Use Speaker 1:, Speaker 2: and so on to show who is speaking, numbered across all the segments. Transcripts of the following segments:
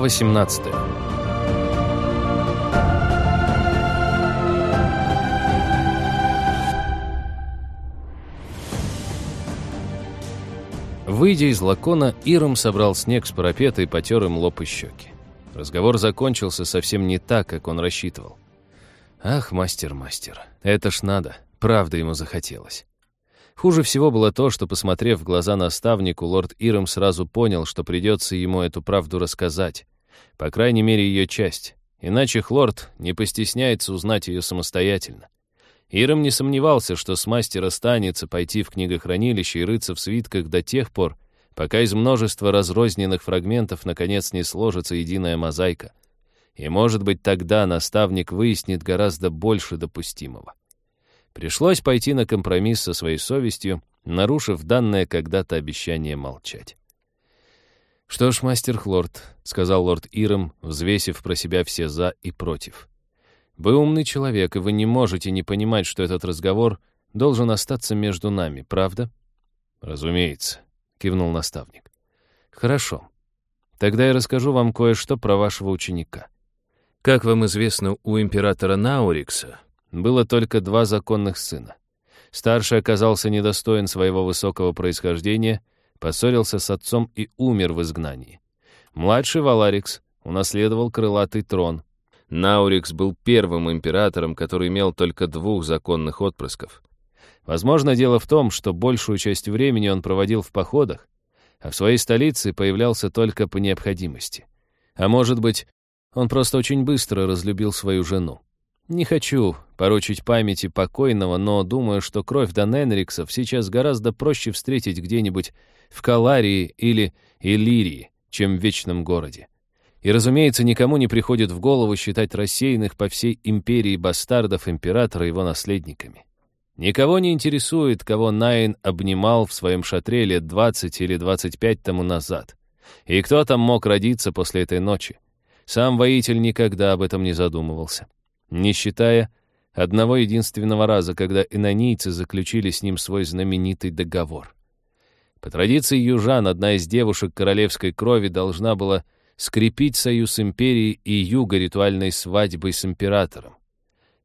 Speaker 1: Глава 18 Выйдя из лакона, Иром собрал снег с парапета и потер им лоб и щеки. Разговор закончился совсем не так, как он рассчитывал. Ах, мастер, мастер, это ж надо, правда ему захотелось. Хуже всего было то, что, посмотрев в глаза наставнику, лорд Иром сразу понял, что придется ему эту правду рассказать. По крайней мере, ее часть. Иначе Хлорд не постесняется узнать ее самостоятельно. Иром не сомневался, что с мастера станется пойти в книгохранилище и рыться в свитках до тех пор, пока из множества разрозненных фрагментов наконец не сложится единая мозаика. И, может быть, тогда наставник выяснит гораздо больше допустимого. Пришлось пойти на компромисс со своей совестью, нарушив данное когда-то обещание молчать. «Что ж, мастер Хлорд», — сказал лорд Иром, взвесив про себя все «за» и «против». «Вы умный человек, и вы не можете не понимать, что этот разговор должен остаться между нами, правда?» «Разумеется», — кивнул наставник. «Хорошо. Тогда я расскажу вам кое-что про вашего ученика. Как вам известно, у императора Наурикса было только два законных сына. Старший оказался недостоин своего высокого происхождения, поссорился с отцом и умер в изгнании. Младший Валарикс унаследовал крылатый трон. Наурикс был первым императором, который имел только двух законных отпрысков. Возможно, дело в том, что большую часть времени он проводил в походах, а в своей столице появлялся только по необходимости. А может быть, он просто очень быстро разлюбил свою жену. Не хочу порочить памяти покойного, но думаю, что кровь Даненриксов сейчас гораздо проще встретить где-нибудь в Каларии или Иллирии, чем в Вечном Городе. И, разумеется, никому не приходит в голову считать рассеянных по всей империи бастардов императора его наследниками. Никого не интересует, кого Найн обнимал в своем шатре лет 20 или 25 тому назад. И кто там мог родиться после этой ночи. Сам воитель никогда об этом не задумывался не считая одного единственного раза, когда инонийцы заключили с ним свой знаменитый договор. По традиции южан, одна из девушек королевской крови должна была скрепить союз империи и юга ритуальной свадьбой с императором.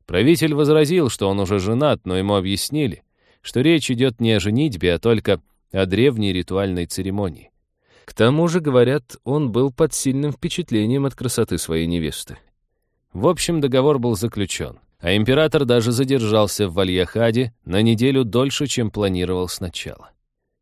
Speaker 1: Правитель возразил, что он уже женат, но ему объяснили, что речь идет не о женитьбе, а только о древней ритуальной церемонии. К тому же, говорят, он был под сильным впечатлением от красоты своей невесты. В общем, договор был заключен, а император даже задержался в Вальяхаде на неделю дольше, чем планировал сначала.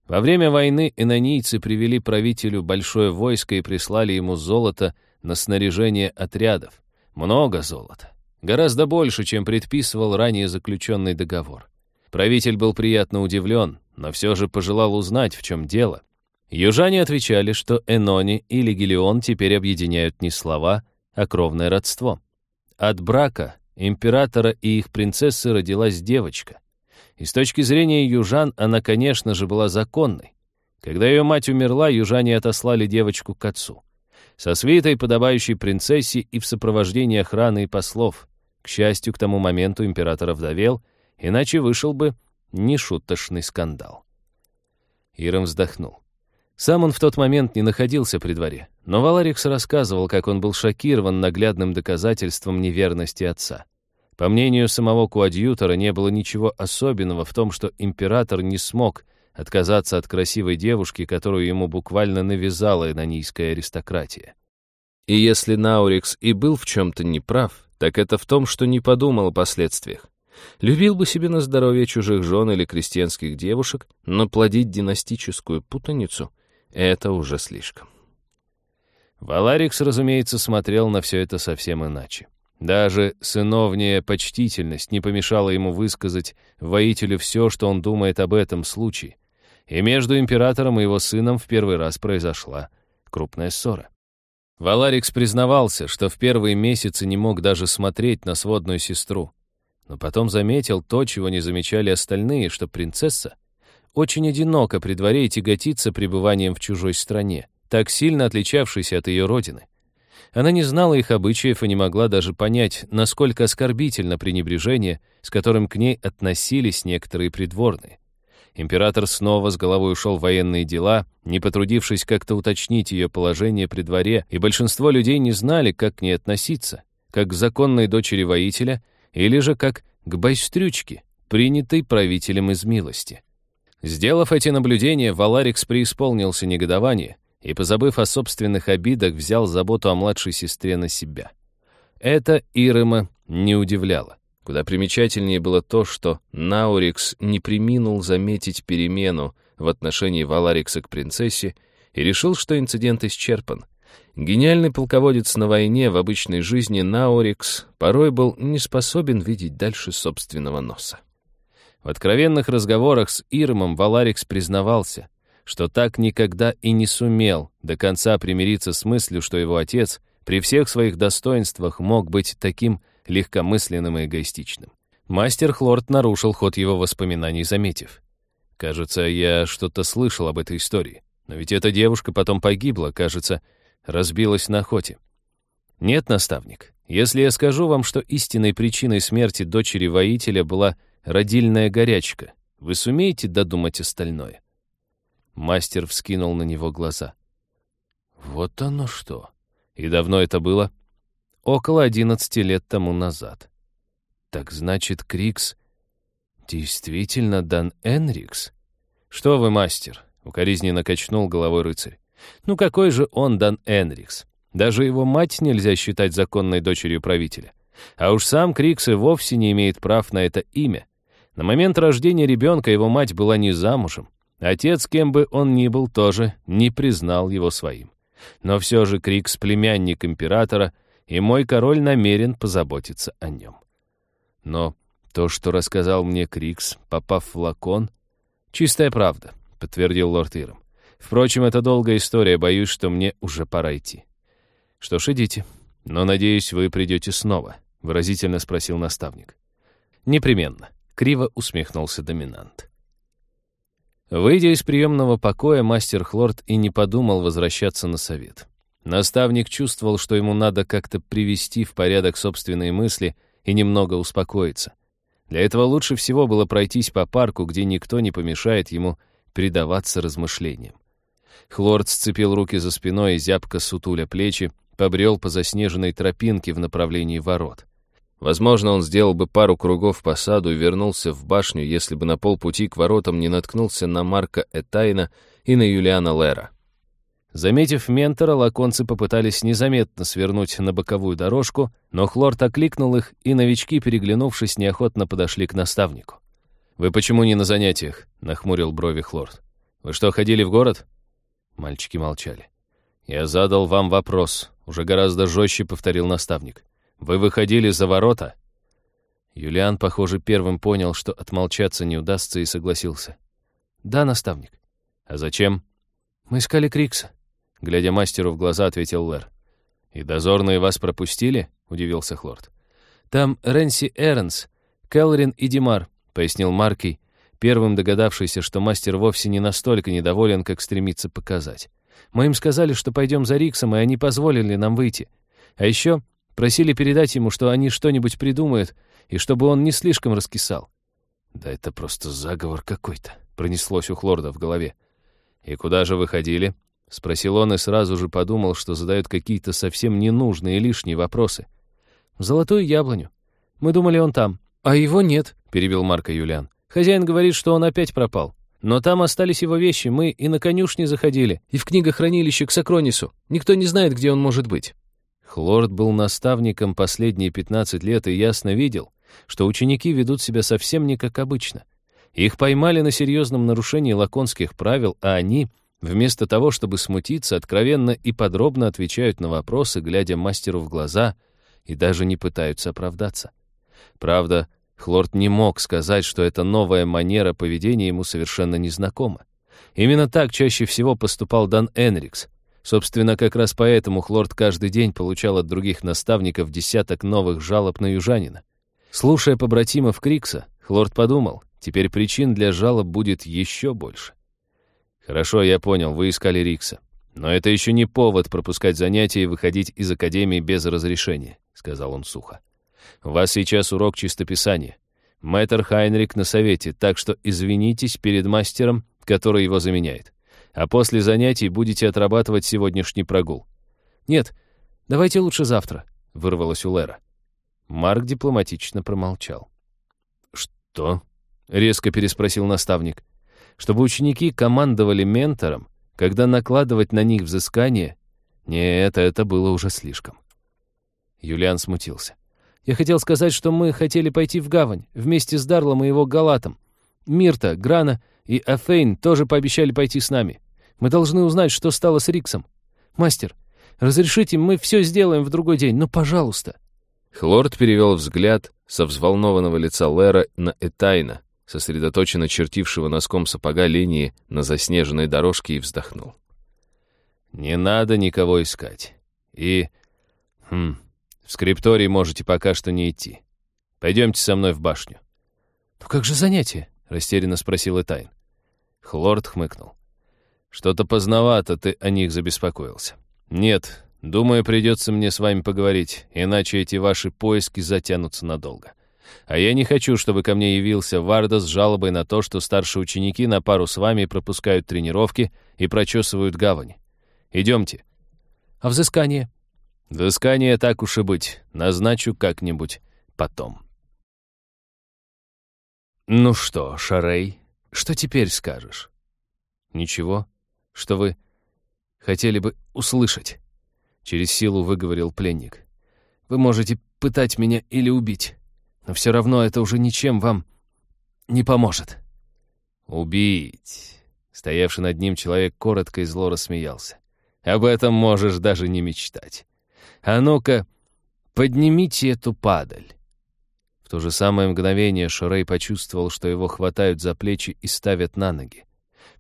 Speaker 1: Во время войны энонийцы привели правителю большое войско и прислали ему золото на снаряжение отрядов. Много золота. Гораздо больше, чем предписывал ранее заключенный договор. Правитель был приятно удивлен, но все же пожелал узнать, в чем дело. Южане отвечали, что Энони и Легилион теперь объединяют не слова, а кровное родство. От брака императора и их принцессы родилась девочка. И с точки зрения южан она, конечно же, была законной. Когда ее мать умерла, южане отослали девочку к отцу. Со свитой, подобающей принцессе и в сопровождении охраны и послов. К счастью, к тому моменту император овдовел, иначе вышел бы нешуточный скандал. Иром вздохнул. Сам он в тот момент не находился при дворе, но Валарикс рассказывал, как он был шокирован наглядным доказательством неверности отца. По мнению самого коадьютора, не было ничего особенного в том, что император не смог отказаться от красивой девушки, которую ему буквально навязала инонийская аристократия. И если Наурикс и был в чем-то неправ, так это в том, что не подумал о последствиях. Любил бы себе на здоровье чужих жен или крестьянских девушек, но плодить династическую путаницу — это уже слишком. Валарикс, разумеется, смотрел на все это совсем иначе. Даже сыновняя почтительность не помешала ему высказать воителю все, что он думает об этом случае. И между императором и его сыном в первый раз произошла крупная ссора. Валарикс признавался, что в первые месяцы не мог даже смотреть на сводную сестру. Но потом заметил то, чего не замечали остальные, что принцесса очень одиноко при дворе и тяготится пребыванием в чужой стране, так сильно отличавшейся от ее родины. Она не знала их обычаев и не могла даже понять, насколько оскорбительно пренебрежение, с которым к ней относились некоторые придворные. Император снова с головой ушел в военные дела, не потрудившись как-то уточнить ее положение при дворе, и большинство людей не знали, как к ней относиться, как к законной дочери воителя или же как к байстрючке, принятой правителем из милости. Сделав эти наблюдения, Валарикс преисполнился негодование и, позабыв о собственных обидах, взял заботу о младшей сестре на себя. Это Ирема не удивляло. Куда примечательнее было то, что Наурикс не приминул заметить перемену в отношении Валарикса к принцессе и решил, что инцидент исчерпан. Гениальный полководец на войне в обычной жизни Наурикс порой был не способен видеть дальше собственного носа. В откровенных разговорах с Ирмом Валарикс признавался, что так никогда и не сумел до конца примириться с мыслью, что его отец при всех своих достоинствах мог быть таким легкомысленным и эгоистичным. Мастер Хлорд нарушил ход его воспоминаний, заметив. «Кажется, я что-то слышал об этой истории. Но ведь эта девушка потом погибла, кажется, разбилась на охоте». «Нет, наставник, если я скажу вам, что истинной причиной смерти дочери воителя была родильная горячка, вы сумеете додумать остальное?» Мастер вскинул на него глаза. «Вот оно что! И давно это было?» около 11 лет тому назад. Так значит, Крикс действительно Дан Энрикс? Что вы, мастер? Укоризненно качнул головой рыцарь. Ну какой же он Дан Энрикс? Даже его мать нельзя считать законной дочерью правителя. А уж сам Крикс и вовсе не имеет прав на это имя. На момент рождения ребенка его мать была не замужем. Отец, кем бы он ни был, тоже не признал его своим. Но все же Крикс, племянник императора, и мой король намерен позаботиться о нем. Но то, что рассказал мне Крикс, попав в лакон, чистая правда, подтвердил лорд Иром. Впрочем, это долгая история, боюсь, что мне уже пора идти. Что ж, идите. Но, надеюсь, вы придете снова, выразительно спросил наставник. Непременно, криво усмехнулся доминант. Выйдя из приемного покоя, мастер Хлорд и не подумал возвращаться на совет. Наставник чувствовал, что ему надо как-то привести в порядок собственные мысли и немного успокоиться. Для этого лучше всего было пройтись по парку, где никто не помешает ему предаваться размышлениям. Хлорд сцепил руки за спиной и зябко сутуля плечи, побрел по заснеженной тропинке в направлении ворот. Возможно, он сделал бы пару кругов по саду и вернулся в башню, если бы на полпути к воротам не наткнулся на Марка Этайна и на Юлиана Лера. Заметив ментора, лаконцы попытались незаметно свернуть на боковую дорожку, но Хлорд окликнул их, и новички, переглянувшись, неохотно подошли к наставнику. «Вы почему не на занятиях?» — нахмурил брови Хлорд. «Вы что, ходили в город?» Мальчики молчали. «Я задал вам вопрос», — уже гораздо жестче повторил наставник. «Вы выходили за ворота?» Юлиан, похоже, первым понял, что отмолчаться не удастся, и согласился. «Да, наставник». «А зачем?» «Мы искали Крикса», Глядя мастеру в глаза, ответил Лэр. «И дозорные вас пропустили?» — удивился Хлорд. «Там Ренси Эрнс, Келрин и Димар», — пояснил Маркий, первым догадавшийся, что мастер вовсе не настолько недоволен, как стремится показать. «Мы им сказали, что пойдем за Риксом, и они позволили нам выйти. А еще просили передать ему, что они что-нибудь придумают, и чтобы он не слишком раскисал». «Да это просто заговор какой-то», — пронеслось у Хлорда в голове. «И куда же вы ходили?» — спросил он и сразу же подумал, что задают какие-то совсем ненужные лишние вопросы. «Золотую яблоню. Мы думали, он там». «А его нет», — перебил Марко Юлиан. «Хозяин говорит, что он опять пропал. Но там остались его вещи, мы и на конюшне заходили, и в книгохранилище к Сокронису. Никто не знает, где он может быть». Хлорд был наставником последние 15 лет и ясно видел, что ученики ведут себя совсем не как обычно. Их поймали на серьезном нарушении лаконских правил, а они — Вместо того, чтобы смутиться, откровенно и подробно отвечают на вопросы, глядя мастеру в глаза, и даже не пытаются оправдаться. Правда, Хлорд не мог сказать, что эта новая манера поведения ему совершенно незнакома. Именно так чаще всего поступал Дан Энрикс. Собственно, как раз поэтому Хлорд каждый день получал от других наставников десяток новых жалоб на южанина. Слушая побратимов Крикса, Хлорд подумал, теперь причин для жалоб будет еще больше. «Хорошо, я понял, вы искали Рикса. Но это еще не повод пропускать занятия и выходить из академии без разрешения», — сказал он сухо. «У вас сейчас урок чистописания. Мэтр Хайнрик на совете, так что извинитесь перед мастером, который его заменяет. А после занятий будете отрабатывать сегодняшний прогул».
Speaker 2: «Нет, давайте лучше завтра», — вырвалось у Лера.
Speaker 1: Марк дипломатично промолчал. «Что?» — резко переспросил наставник. «Чтобы ученики командовали ментором, когда накладывать на них взыскание? Нет, это было уже слишком». Юлиан смутился.
Speaker 2: «Я хотел сказать, что мы хотели пойти в гавань вместе с Дарлом и его Галатом. Мирта, Грана и Афейн тоже пообещали пойти с нами. Мы должны узнать, что стало с Риксом. Мастер, разрешите, мы все сделаем в другой день, но пожалуйста».
Speaker 1: Хлорд перевел взгляд со взволнованного лица Лера на Этайна, сосредоточенно чертившего носком сапога линии на заснеженной дорожке, и вздохнул. «Не надо никого искать. И... Хм, в скриптории можете пока что не идти. Пойдемте со мной в башню».
Speaker 2: «Ну как же занятие?»
Speaker 1: — растерянно спросил Этайн. Хлорд хмыкнул. «Что-то поздновато ты о них забеспокоился. Нет, Думаю, придется мне с вами поговорить, иначе эти ваши поиски затянутся надолго. А я не хочу, чтобы ко мне явился Варда с жалобой на то, что старшие ученики на пару с вами пропускают тренировки и прочесывают гавань. Идемте.
Speaker 2: А взыскание?
Speaker 1: Взыскание так уж и быть. Назначу как-нибудь потом. Ну что, Шарей, что теперь скажешь? Ничего, что вы хотели бы услышать. Через силу выговорил пленник. «Вы можете пытать меня или убить, но все равно это уже ничем вам не поможет». «Убить!» Стоявший над ним человек коротко и зло рассмеялся. «Об этом можешь даже не мечтать. А ну-ка, поднимите эту падаль». В то же самое мгновение Шорей почувствовал, что его хватают за плечи и ставят на ноги.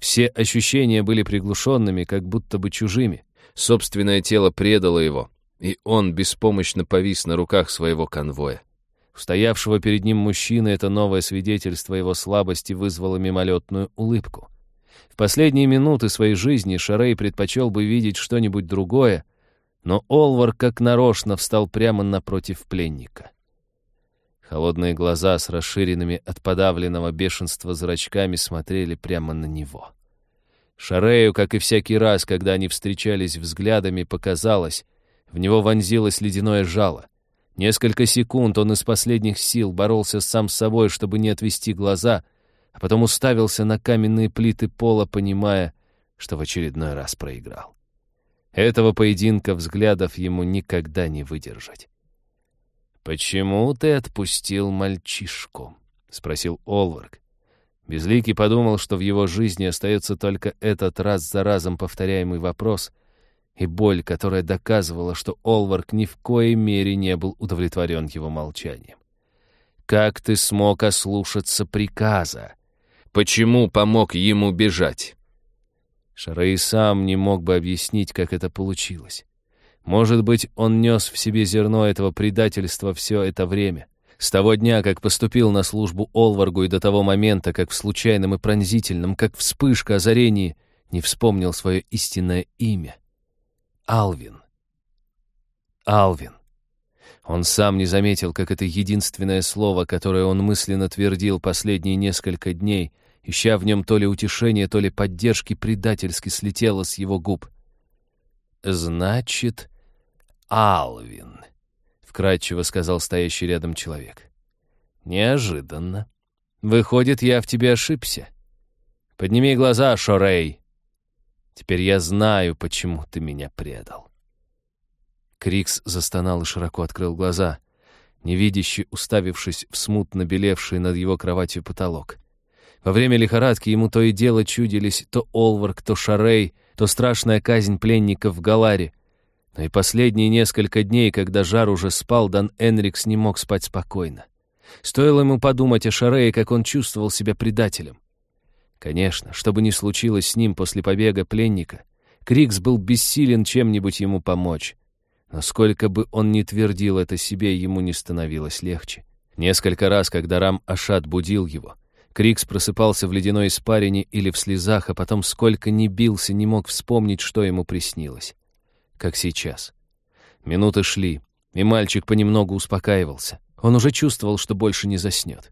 Speaker 1: Все ощущения были приглушенными, как будто бы чужими. Собственное тело предало его, и он беспомощно повис на руках своего конвоя. Стоявшего перед ним мужчины это новое свидетельство его слабости вызвало мимолетную улыбку. В последние минуты своей жизни Шарей предпочел бы видеть что-нибудь другое, но Олвар как нарочно встал прямо напротив пленника. Холодные глаза с расширенными от подавленного бешенства зрачками смотрели прямо на него. Шарею, как и всякий раз, когда они встречались взглядами, показалось, в него вонзилось ледяное жало. Несколько секунд он из последних сил боролся сам с собой, чтобы не отвести глаза, а потом уставился на каменные плиты пола, понимая, что в очередной раз проиграл. Этого поединка взглядов ему никогда не выдержать. «Почему ты отпустил мальчишку?» — спросил Олвард. Безликий подумал, что в его жизни остается только этот раз за разом повторяемый вопрос и боль, которая доказывала, что Олварк ни в коей мере не был удовлетворен его молчанием. «Как ты смог ослушаться приказа? Почему помог ему бежать?» Шарей сам не мог бы объяснить, как это получилось. Может быть, он нес в себе зерно этого предательства все это время. С того дня, как поступил на службу Олваргу и до того момента, как в случайном и пронзительном, как вспышка озарении, не вспомнил свое истинное имя. Алвин. Алвин. Он сам не заметил, как это единственное слово, которое он мысленно твердил последние несколько дней, ища в нем то ли утешения, то ли поддержки, предательски слетело с его губ. «Значит, Алвин» вкрадчиво сказал стоящий рядом человек. Неожиданно. Выходит, я в тебе ошибся. Подними глаза, Шорей. Теперь я знаю, почему ты меня предал. Крикс застонал и широко открыл глаза, невидящий, уставившись в смутно белевший над его кроватью потолок. Во время лихорадки ему то и дело чудились то Олварк, то Шарей, то страшная казнь пленников в Галаре — но и последние несколько дней, когда Жар уже спал, Дан Энрикс не мог спать спокойно. Стоило ему подумать о Шарее, как он чувствовал себя предателем. Конечно, что бы ни случилось с ним после побега пленника, Крикс был бессилен чем-нибудь ему помочь. Но сколько бы он ни твердил это себе, ему не становилось легче. Несколько раз, когда Рам Ашат будил его, Крикс просыпался в ледяной испарине или в слезах, а потом сколько ни бился, не мог вспомнить, что ему приснилось как сейчас. Минуты шли, и мальчик понемногу успокаивался. Он уже чувствовал, что больше не заснет.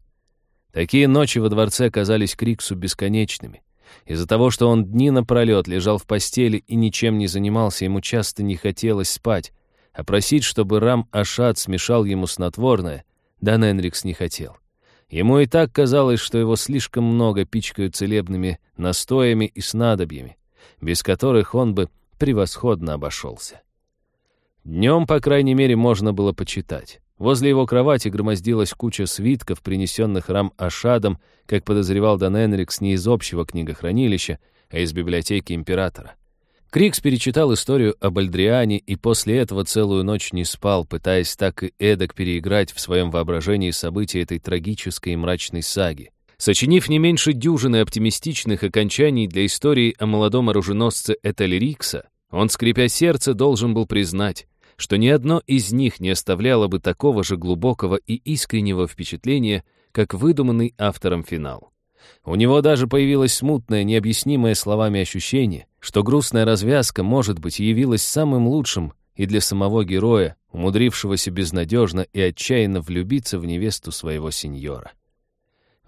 Speaker 1: Такие ночи во дворце казались Криксу бесконечными. Из-за того, что он дни напролет лежал в постели и ничем не занимался, ему часто не хотелось спать, а просить, чтобы Рам Ашат смешал ему снотворное, Дан Энрикс не хотел. Ему и так казалось, что его слишком много пичкают целебными настоями и снадобьями, без которых он бы превосходно обошелся. Днем, по крайней мере, можно было почитать. Возле его кровати громоздилась куча свитков, принесенных Рам Ашадом, как подозревал Дан Энрикс, не из общего книгохранилища, а из библиотеки императора. Крикс перечитал историю об Альдриане и после этого целую ночь не спал, пытаясь так и эдак переиграть в своем воображении события этой трагической и мрачной саги. Сочинив не меньше дюжины оптимистичных окончаний для истории о молодом оруженосце Этель Рикса, он, скрипя сердце, должен был признать, что ни одно из них не оставляло бы такого же глубокого и искреннего впечатления, как выдуманный автором финал. У него даже появилось смутное, необъяснимое словами ощущение, что грустная развязка, может быть, явилась самым лучшим и для самого героя, умудрившегося безнадежно и отчаянно влюбиться в невесту своего сеньора.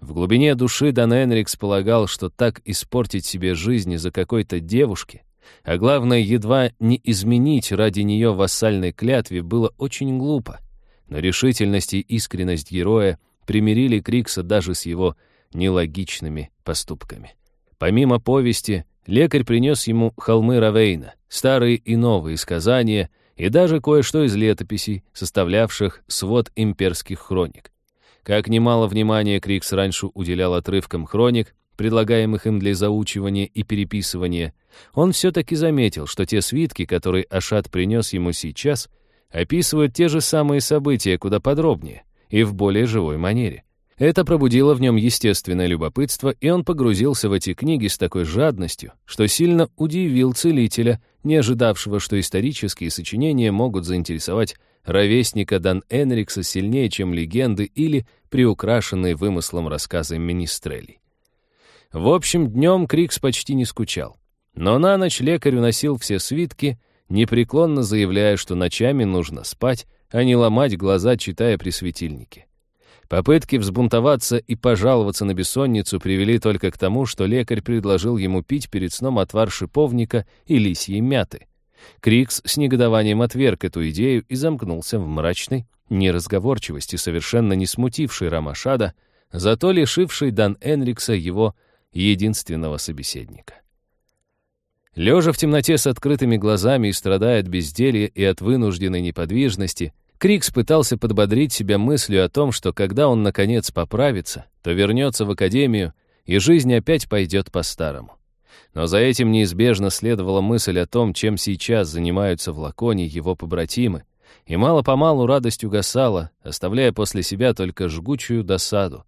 Speaker 1: В глубине души Дан Энрикс полагал, что так испортить себе жизнь из-за какой-то девушки, а главное, едва не изменить ради нее вассальной клятве, было очень глупо. Но решительность и искренность героя примирили Крикса даже с его нелогичными поступками. Помимо повести, лекарь принес ему холмы Равейна, старые и новые сказания и даже кое-что из летописей, составлявших свод имперских хроник. Как немало внимания Крикс раньше уделял отрывкам хроник, предлагаемых им для заучивания и переписывания, он все-таки заметил, что те свитки, которые Ашат принес ему сейчас, описывают те же самые события куда подробнее и в более живой манере. Это пробудило в нем естественное любопытство, и он погрузился в эти книги с такой жадностью, что сильно удивил целителя, не ожидавшего, что исторические сочинения могут заинтересовать ровесника Дан Энрикса сильнее, чем легенды или приукрашенные вымыслом рассказы Министрелей. В общем, днем Крикс почти не скучал. Но на ночь лекарь уносил все свитки, непреклонно заявляя, что ночами нужно спать, а не ломать глаза, читая при светильнике. Попытки взбунтоваться и пожаловаться на бессонницу привели только к тому, что лекарь предложил ему пить перед сном отвар шиповника и лисьей мяты. Крикс с негодованием отверг эту идею и замкнулся в мрачной неразговорчивости, совершенно не смутившей Рамашада, зато лишившей Дан Энрикса его единственного собеседника. Лежа в темноте с открытыми глазами и страдая от безделья и от вынужденной неподвижности, Крикс пытался подбодрить себя мыслью о том, что когда он, наконец, поправится, то вернется в академию, и жизнь опять пойдет по-старому. Но за этим неизбежно следовала мысль о том, чем сейчас занимаются в Лаконе его побратимы, и мало-помалу радость угасала, оставляя после себя только жгучую досаду.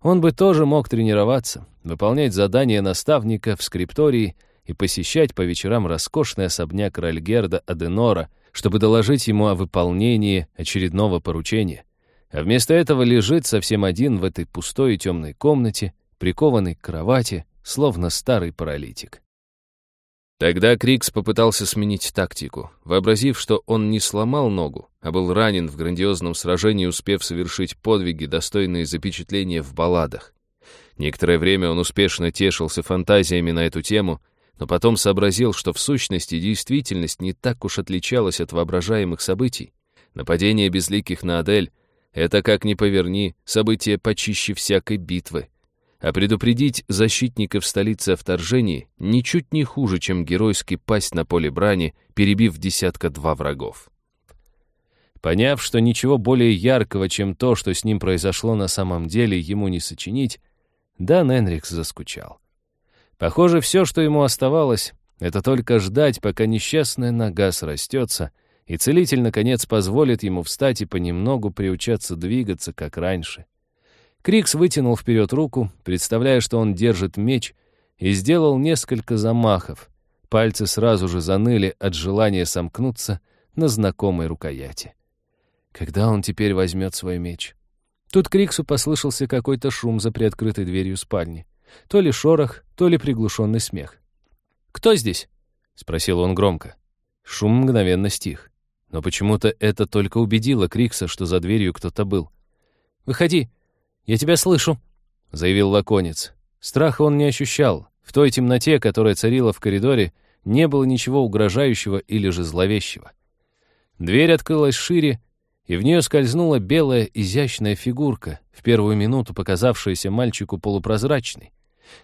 Speaker 1: Он бы тоже мог тренироваться, выполнять задания наставника в скриптории и посещать по вечерам роскошный особняк Ральгерда Аденора, чтобы доложить ему о выполнении очередного поручения. А вместо этого лежит совсем один в этой пустой и темной комнате, прикованный к кровати, словно старый паралитик. Тогда Крикс попытался сменить тактику, вообразив, что он не сломал ногу, а был ранен в грандиозном сражении, успев совершить подвиги, достойные запечатления в балладах. Некоторое время он успешно тешился фантазиями на эту тему, но потом сообразил, что в сущности действительность не так уж отличалась от воображаемых событий. Нападение безликих на Адель — это, как ни поверни, событие почище всякой битвы. А предупредить защитников столицы о вторжении ничуть не хуже, чем геройски пасть на поле брани, перебив десятка-два врагов. Поняв, что ничего более яркого, чем то, что с ним произошло на самом деле, ему не сочинить, Дан Энрикс заскучал. Похоже, все, что ему оставалось, это только ждать, пока несчастная нога срастется, и целитель, наконец, позволит ему встать и понемногу приучаться двигаться, как раньше. Крикс вытянул вперед руку, представляя, что он держит меч, и сделал несколько замахов. Пальцы сразу же заныли от желания сомкнуться на знакомой рукояти. Когда он теперь возьмет свой меч? Тут Криксу послышался какой-то шум за приоткрытой дверью спальни. То ли шорох, то ли приглушенный смех. «Кто здесь?» — спросил он громко. Шум мгновенно стих. Но почему-то это только убедило Крикса, что за дверью кто-то был. «Выходи, я тебя слышу», —
Speaker 2: заявил лаконец. Страха он не ощущал. В той темноте, которая царила в коридоре, не было ничего угрожающего или же зловещего. Дверь открылась шире, и в нее скользнула белая изящная фигурка, в первую минуту показавшаяся мальчику полупрозрачной.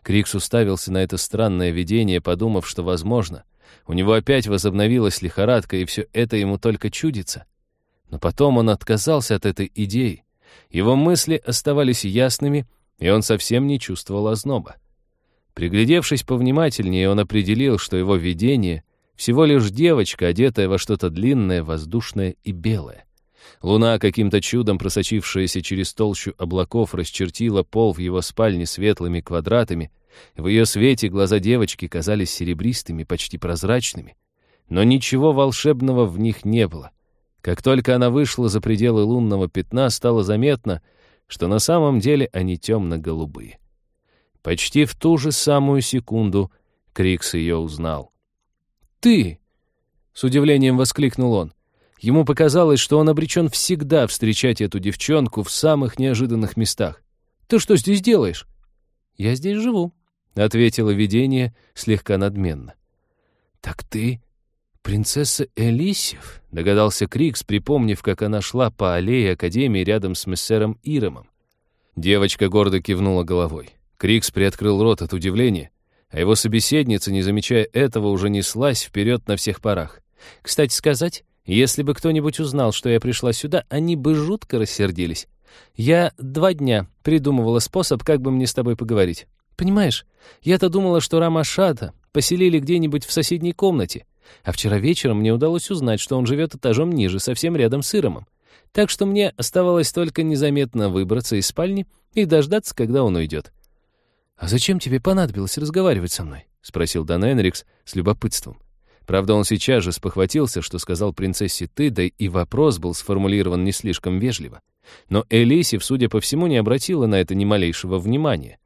Speaker 2: Крикс уставился на это странное видение, подумав, что, возможно, у него опять возобновилась лихорадка, и все это ему только чудится. Но потом он отказался от этой идеи. Его мысли оставались ясными, и он совсем не чувствовал озноба. Приглядевшись повнимательнее, он определил, что его видение — всего лишь девочка, одетая во что-то длинное, воздушное и белое. Луна, каким-то чудом просочившаяся через толщу облаков, расчертила пол в его спальне светлыми квадратами. В ее свете глаза девочки казались серебристыми, почти прозрачными. Но ничего волшебного в них не было. Как только она вышла за пределы лунного пятна, стало заметно, что на самом деле они темно-голубые. Почти в ту же самую секунду Крикс ее узнал. «Ты!» — с удивлением воскликнул он. Ему показалось, что он обречен всегда встречать эту девчонку в самых неожиданных местах. «Ты что здесь делаешь?» «Я здесь живу», — ответило видение слегка надменно. «Так ты принцесса Элисев», — догадался Крикс, припомнив, как она шла по аллее Академии рядом с мессером Иромом. Девочка гордо кивнула головой. Крикс приоткрыл рот от удивления, а его собеседница, не замечая этого, уже неслась вперед на всех парах. «Кстати сказать, если бы кто-нибудь узнал, что я пришла сюда, они бы жутко рассердились. Я два дня придумывала способ, как бы мне с тобой поговорить. Понимаешь, я-то думала, что Рамашата поселили где-нибудь в соседней комнате, а вчера вечером мне удалось узнать, что он живет этажом ниже, совсем рядом с Иромом. Так что мне оставалось только незаметно выбраться из спальни и дождаться, когда он уйдет. «А зачем тебе понадобилось разговаривать со мной?» — спросил Дан Энрикс с любопытством. Правда, он сейчас же спохватился, что сказал принцессе «ты», да и вопрос был сформулирован не слишком вежливо. Но Элисив, судя по всему, не обратила на это ни малейшего внимания.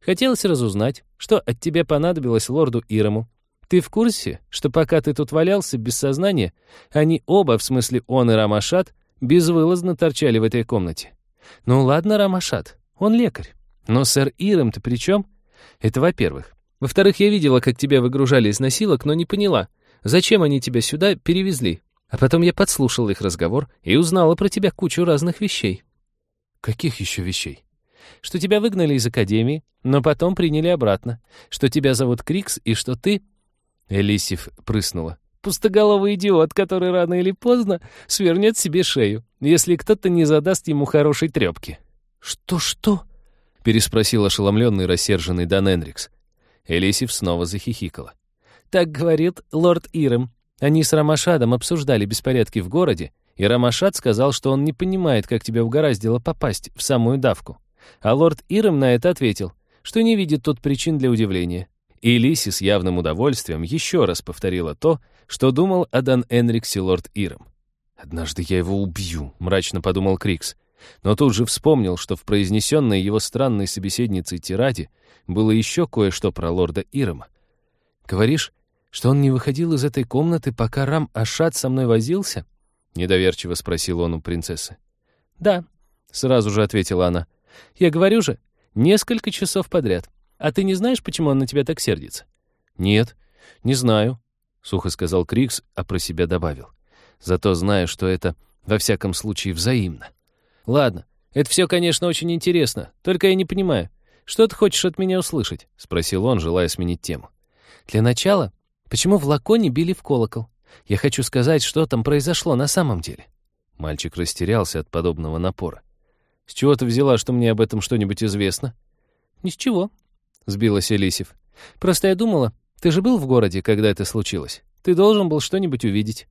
Speaker 2: «Хотелось разузнать, что от тебя понадобилось лорду Ирому. Ты в курсе, что пока ты тут валялся без сознания, они оба, в смысле он и Рамашат, безвылазно торчали в этой комнате? Ну ладно, Рамашат, он лекарь. Но сэр Иром-то при чем? Это во-первых. Во-вторых, я видела, как тебя выгружали из носилок, но не поняла, зачем они тебя сюда перевезли. А потом я подслушала их разговор и узнала про тебя кучу разных вещей. Каких еще вещей? Что тебя выгнали из академии, но потом приняли обратно. Что тебя зовут Крикс и что ты... Элисив прыснула. Пустоголовый идиот, который рано или поздно свернет себе шею, если кто-то не задаст ему хорошей трепки. «Что-что?» — переспросил ошеломленный рассерженный Дан Энрикс. Элисив снова захихикала. «Так говорит лорд Ирем. Они с Рамашадом обсуждали беспорядки в городе, и Рамашад сказал, что он не понимает, как тебя угораздило попасть в самую давку. А лорд Ирем на это ответил, что не видит тут причин для удивления. И Лиси с явным удовольствием еще раз повторила то, что думал о Дан Энриксе лорд Ирем. «Однажды я его убью», — мрачно подумал Крикс. Но тут же вспомнил, что в произнесенной его странной собеседницей тираде было еще кое-что про лорда Ирома. «Говоришь, что он не выходил из этой комнаты, пока Рам Ашат со мной возился?» — недоверчиво спросил он у принцессы. «Да», — сразу же ответила она. «Я говорю же, несколько часов подряд. А ты не знаешь, почему он на тебя так сердится?» «Нет, не знаю», — сухо сказал Крикс, а про себя добавил. «Зато знаю, что это, во всяком случае, взаимно». «Ладно, это все, конечно, очень интересно, только я не понимаю, что ты хочешь от меня услышать?» — спросил он, желая сменить тему. «Для начала, почему в Лаконе били в колокол? Я хочу сказать, что там произошло на самом деле». Мальчик растерялся от подобного напора. «С чего ты взяла, что мне об этом что-нибудь известно?» «Ни с чего», — сбилась Элисив. «Просто я думала, ты же был в городе, когда это случилось. Ты должен был что-нибудь увидеть».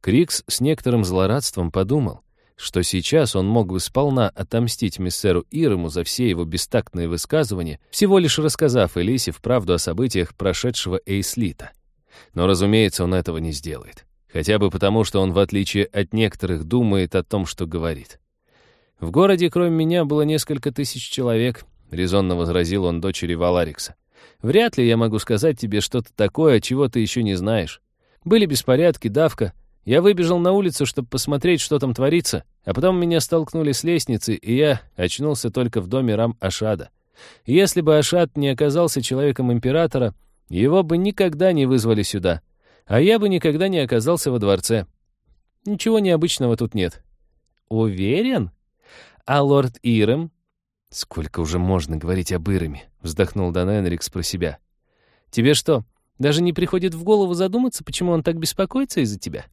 Speaker 2: Крикс с некоторым злорадством подумал, что сейчас он мог бы сполна отомстить миссеру Ирому за все его бестактные высказывания, всего лишь рассказав Элисе в правду о событиях прошедшего Эйслита. Но, разумеется, он этого не сделает. Хотя бы потому, что он, в отличие от некоторых, думает о том, что говорит. «В городе, кроме меня, было несколько тысяч человек», — резонно возразил он дочери Валарикса. «Вряд ли я могу сказать тебе что-то такое, чего ты еще не знаешь. Были беспорядки, давка, я выбежал на улицу, чтобы посмотреть, что там творится, А потом меня столкнули с лестницы, и я очнулся только в доме Рам Ашада. Если бы Ашад не оказался человеком императора, его бы никогда не вызвали сюда, а я бы никогда не оказался во дворце. Ничего необычного тут нет. Уверен? А лорд Ирем? Сколько уже можно говорить об Иреме? Вздохнул Дан Энрикс про себя. Тебе что, даже не приходит в голову задуматься, почему он так беспокоится из-за тебя?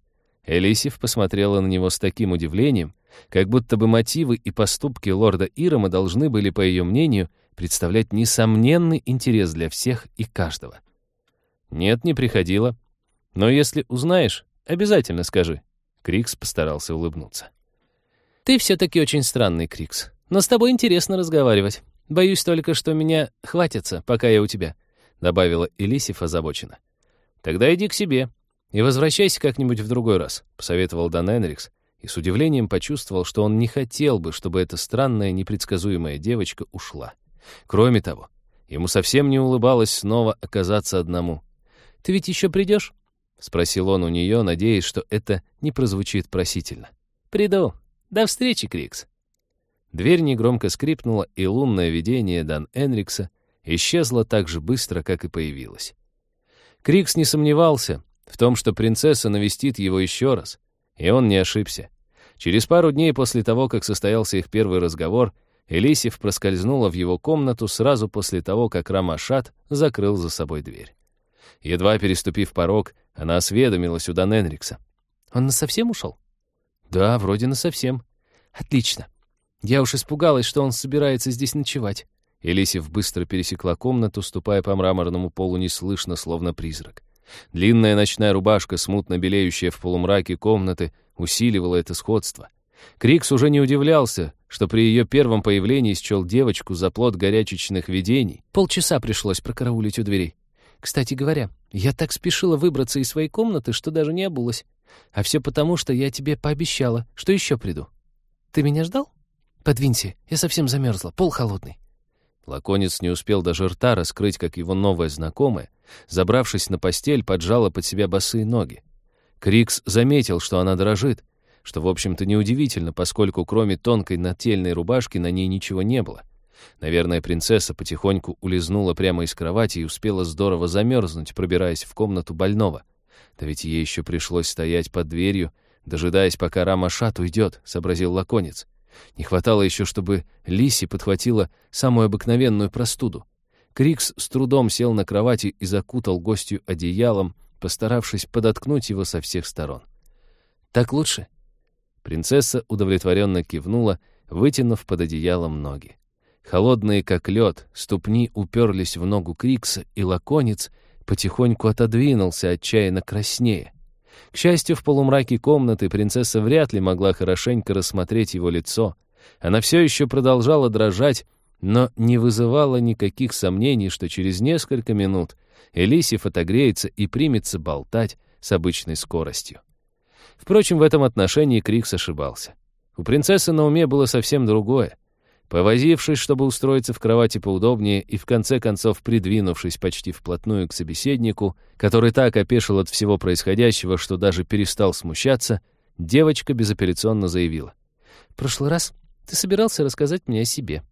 Speaker 2: Элисив посмотрела на него с таким удивлением, как будто бы мотивы и поступки лорда Ирома должны были, по ее мнению, представлять несомненный интерес для всех и каждого. «Нет, не приходила. Но если узнаешь, обязательно скажи». Крикс постарался улыбнуться. «Ты все-таки очень странный, Крикс. Но с тобой интересно разговаривать. Боюсь только, что меня хватится, пока я у тебя», — добавила Элисиф озабоченно. «Тогда иди к себе и возвращайся как-нибудь в другой раз», — посоветовал Дан Энрикс, и с удивлением почувствовал, что он не хотел бы, чтобы эта странная, непредсказуемая девочка ушла. Кроме того, ему совсем не улыбалось снова оказаться одному. «Ты ведь еще придешь?» — спросил он у нее, надеясь, что это не прозвучит просительно. «Приду. До встречи, Крикс». Дверь негромко скрипнула, и лунное видение Дан Энрикса исчезло так же быстро, как и появилось. Крикс не сомневался в том, что принцесса навестит его еще раз, и он не ошибся. Через пару дней после того, как состоялся их первый разговор, Элисив проскользнула в его комнату сразу после того, как Рамашат закрыл за собой дверь. Едва переступив порог, она осведомилась у Дан Энрикса. «Он насовсем ушел?» «Да, вроде насовсем». «Отлично. Я уж испугалась, что он собирается здесь ночевать». Элисив быстро пересекла комнату, ступая по мраморному полу неслышно, словно призрак. Длинная ночная рубашка, смутно белеющая в полумраке комнаты, усиливала это сходство — Крикс уже не удивлялся, что при ее первом появлении счел девочку за плод горячечных видений. Полчаса пришлось прокараулить у дверей. Кстати говоря, я так спешила выбраться из своей комнаты, что даже не обулась. А все потому, что я тебе пообещала, что еще приду. Ты меня ждал? Подвинься, я совсем замерзла, пол холодный. Лаконец не успел даже рта раскрыть, как его новая знакомая, забравшись на постель, поджала под себя босые ноги. Крикс заметил, что она дрожит, что, в общем-то, неудивительно, поскольку кроме тонкой нательной рубашки на ней ничего не было. Наверное, принцесса потихоньку улизнула прямо из кровати и успела здорово замерзнуть, пробираясь в комнату больного. Да ведь ей еще пришлось стоять под дверью, дожидаясь, пока Рамашат уйдет, — сообразил лаконец. Не хватало еще, чтобы Лиси подхватила самую обыкновенную простуду. Крикс с трудом сел на кровати и закутал гостью одеялом, постаравшись подоткнуть его со всех сторон. «Так лучше?» Принцесса удовлетворенно кивнула, вытянув под одеялом ноги. Холодные, как лед, ступни уперлись в ногу Крикса, и лаконец потихоньку отодвинулся, отчаянно краснее. К счастью, в полумраке комнаты принцесса вряд ли могла хорошенько рассмотреть его лицо. Она все еще продолжала дрожать, но не вызывала никаких сомнений, что через несколько минут Элисиф отогреется и примется болтать с обычной скоростью. Впрочем, в этом отношении Крикс ошибался. У принцессы на уме было совсем другое. Повозившись, чтобы устроиться в кровати поудобнее и в конце концов придвинувшись почти вплотную к собеседнику, который так опешил от всего происходящего, что даже перестал смущаться, девочка безапелляционно заявила. «В прошлый раз ты собирался рассказать мне о себе».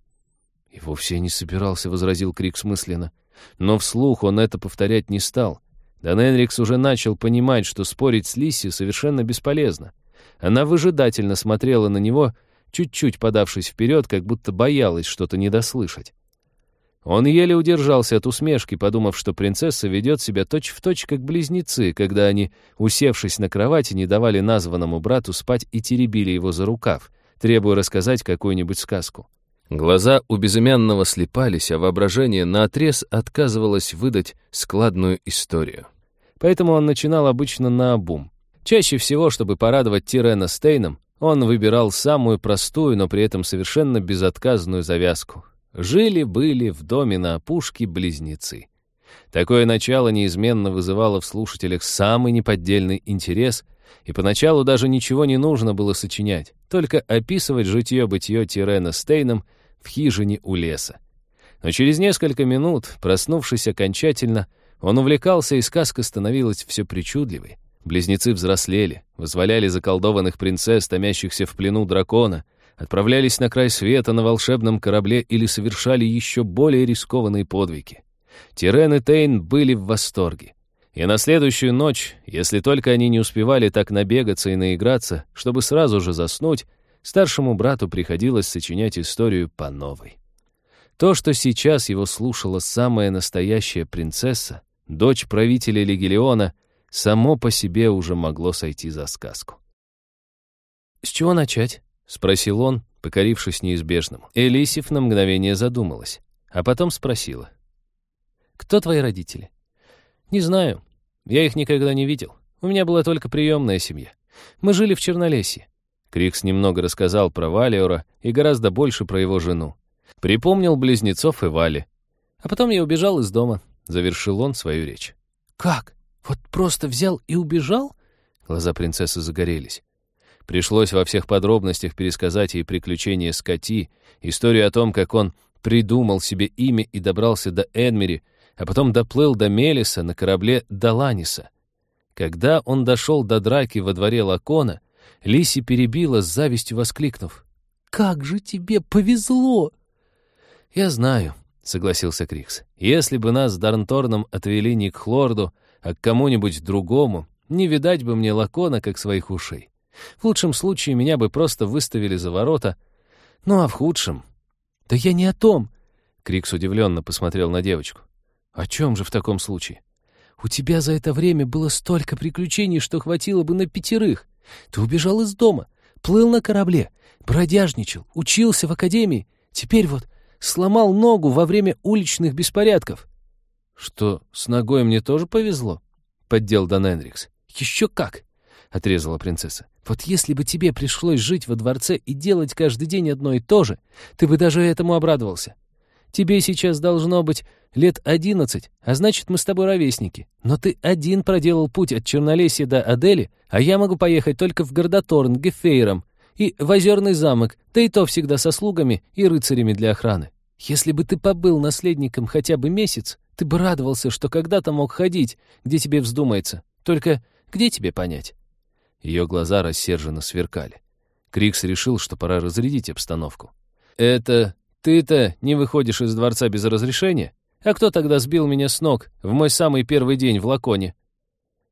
Speaker 2: «И вовсе не собирался», — возразил Крикс мысленно. Но вслух он это повторять не стал — Дан Энрикс уже начал понимать, что спорить с Лисси совершенно бесполезно. Она выжидательно смотрела на него, чуть-чуть подавшись вперед, как будто боялась что-то недослышать. Он еле удержался от усмешки, подумав, что принцесса ведет себя точь-в-точь, точь, как близнецы, когда они, усевшись на кровати, не давали названному брату спать и теребили его за рукав, требуя рассказать какую-нибудь сказку. Глаза у безымянного слепались, а воображение наотрез отказывалось выдать складную историю. Поэтому он начинал обычно наобум. Чаще всего, чтобы порадовать Тирена Стейном, он выбирал самую простую, но при этом совершенно безотказную завязку. Жили-были в доме на опушке близнецы. Такое начало неизменно вызывало в слушателях самый неподдельный интерес, и поначалу даже ничего не нужно было сочинять, только описывать житье-бытие Тирена Стейном — в хижине у леса. Но через несколько минут, проснувшись окончательно, он увлекался, и сказка становилась все причудливой.
Speaker 1: Близнецы взрослели, вызволяли заколдованных принцесс, томящихся в плену дракона, отправлялись на край света на волшебном корабле или совершали еще более рискованные подвиги. Тирен и Тейн были в восторге. И на следующую ночь, если только они не успевали так набегаться и наиграться, чтобы сразу же заснуть, старшему брату приходилось сочинять историю по новой. То, что сейчас его слушала самая настоящая принцесса, дочь правителя Легелиона, само по себе уже могло сойти за сказку.
Speaker 2: «С чего начать?» — спросил он, покорившись неизбежному. Элисив на мгновение задумалась, а потом спросила. «Кто твои родители?» «Не знаю. Я их никогда не видел. У меня была только приемная семья. Мы жили в Чернолесье».
Speaker 1: Крикс немного рассказал про Валиора и гораздо больше про его жену. Припомнил близнецов и Вали.
Speaker 2: А потом я убежал из дома.
Speaker 1: Завершил он свою речь.
Speaker 2: «Как? Вот просто взял и убежал?»
Speaker 1: Глаза принцессы загорелись. Пришлось во всех подробностях пересказать ей приключения с историю о том, как он придумал себе имя и добрался до Эдмери, а потом доплыл до Мелиса на корабле Даланиса. Когда он дошел до драки во дворе Лакона, Лиси перебила с завистью воскликнув. «Как же тебе повезло!» «Я знаю», — согласился Крикс. «Если бы нас с Дарнторном отвели не к Хлорду, а к кому-нибудь другому, не видать бы мне Лакона, как своих ушей. В лучшем случае меня бы просто выставили за ворота, ну а в худшем...»
Speaker 2: «Да я не о том!»
Speaker 1: Крикс удивленно посмотрел на девочку.
Speaker 2: «О чем же в таком случае? У тебя за это время было столько приключений, что хватило бы на пятерых. Ты убежал из дома, плыл на корабле, бродяжничал, учился в академии. Теперь вот сломал ногу во время уличных беспорядков».
Speaker 1: «Что, с ногой мне тоже повезло?» — поддел Дан Энрикс.
Speaker 2: «Еще как!» — отрезала принцесса. «Вот если бы тебе пришлось жить во дворце и делать каждый день одно и то же, ты бы даже этому обрадовался. Тебе сейчас должно быть лет одиннадцать, а значит, мы с тобой ровесники. Но ты один проделал путь от Чернолесья до Адели, а я могу поехать только в Гордоторн, Гефейром и в Озерный замок, да и то всегда со слугами и рыцарями для охраны. Если бы ты побыл наследником хотя бы месяц, ты бы радовался, что когда-то мог ходить, где тебе вздумается. Только где тебе понять?»
Speaker 1: Ее глаза рассерженно сверкали. Крикс решил, что пора разрядить обстановку. «Это ты-то не выходишь из дворца без разрешения? А кто тогда сбил меня с ног в мой самый первый день в Лаконе?»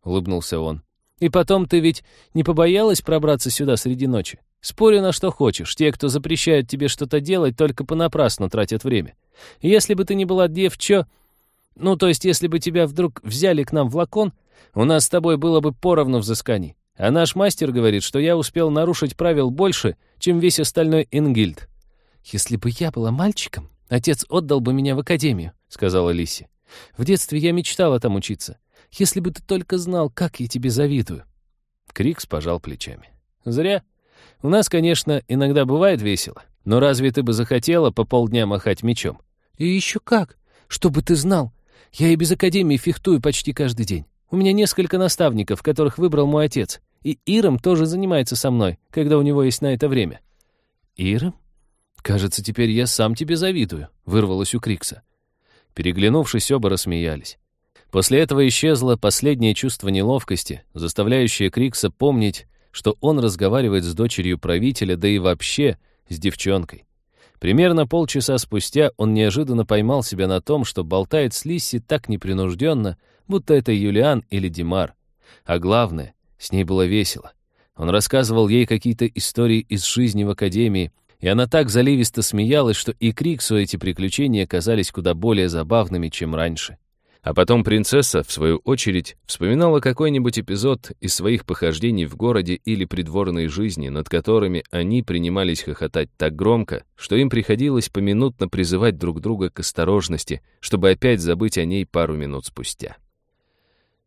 Speaker 1: Улыбнулся он. «И потом ты ведь не побоялась пробраться сюда среди ночи? Спорю на что хочешь. Те, кто запрещают тебе что-то делать, только понапрасну тратят время. Если бы ты не была девчо... Ну, то есть, если бы тебя вдруг взяли к нам в Лакон, у нас с тобой было бы поровну взысканий. А наш мастер говорит, что я успел нарушить правил больше, чем весь остальной Ингильд. «Если бы я была мальчиком, отец отдал бы меня в академию», — сказала Лиси. «В детстве я мечтала там учиться. Если бы ты только знал, как я тебе завидую». Крикс пожал плечами. «Зря. У нас, конечно, иногда бывает весело, но разве ты бы захотела по полдня махать мечом?»
Speaker 2: «И еще как! Чтобы ты знал, я и без академии фехтую почти каждый день. У меня несколько наставников, которых выбрал мой отец, и Иром тоже занимается со мной, когда у него есть на это время».
Speaker 1: «Иром?» «Кажется, теперь я сам тебе завидую», — вырвалось у Крикса. Переглянувшись, оба рассмеялись. После этого исчезло последнее чувство неловкости, заставляющее Крикса помнить, что он разговаривает с дочерью правителя, да и вообще с девчонкой. Примерно полчаса спустя он неожиданно поймал себя на том, что болтает с Лисси так непринужденно, будто это Юлиан или Димар. А главное, с ней было весело. Он рассказывал ей какие-то истории из жизни в академии, и она так заливисто смеялась, что и Криксу эти приключения казались куда более забавными, чем раньше. А потом принцесса, в свою очередь, вспоминала какой-нибудь эпизод из своих похождений в городе или придворной жизни, над которыми они принимались хохотать так громко, что им приходилось поминутно призывать друг друга к осторожности, чтобы опять забыть о ней пару минут спустя.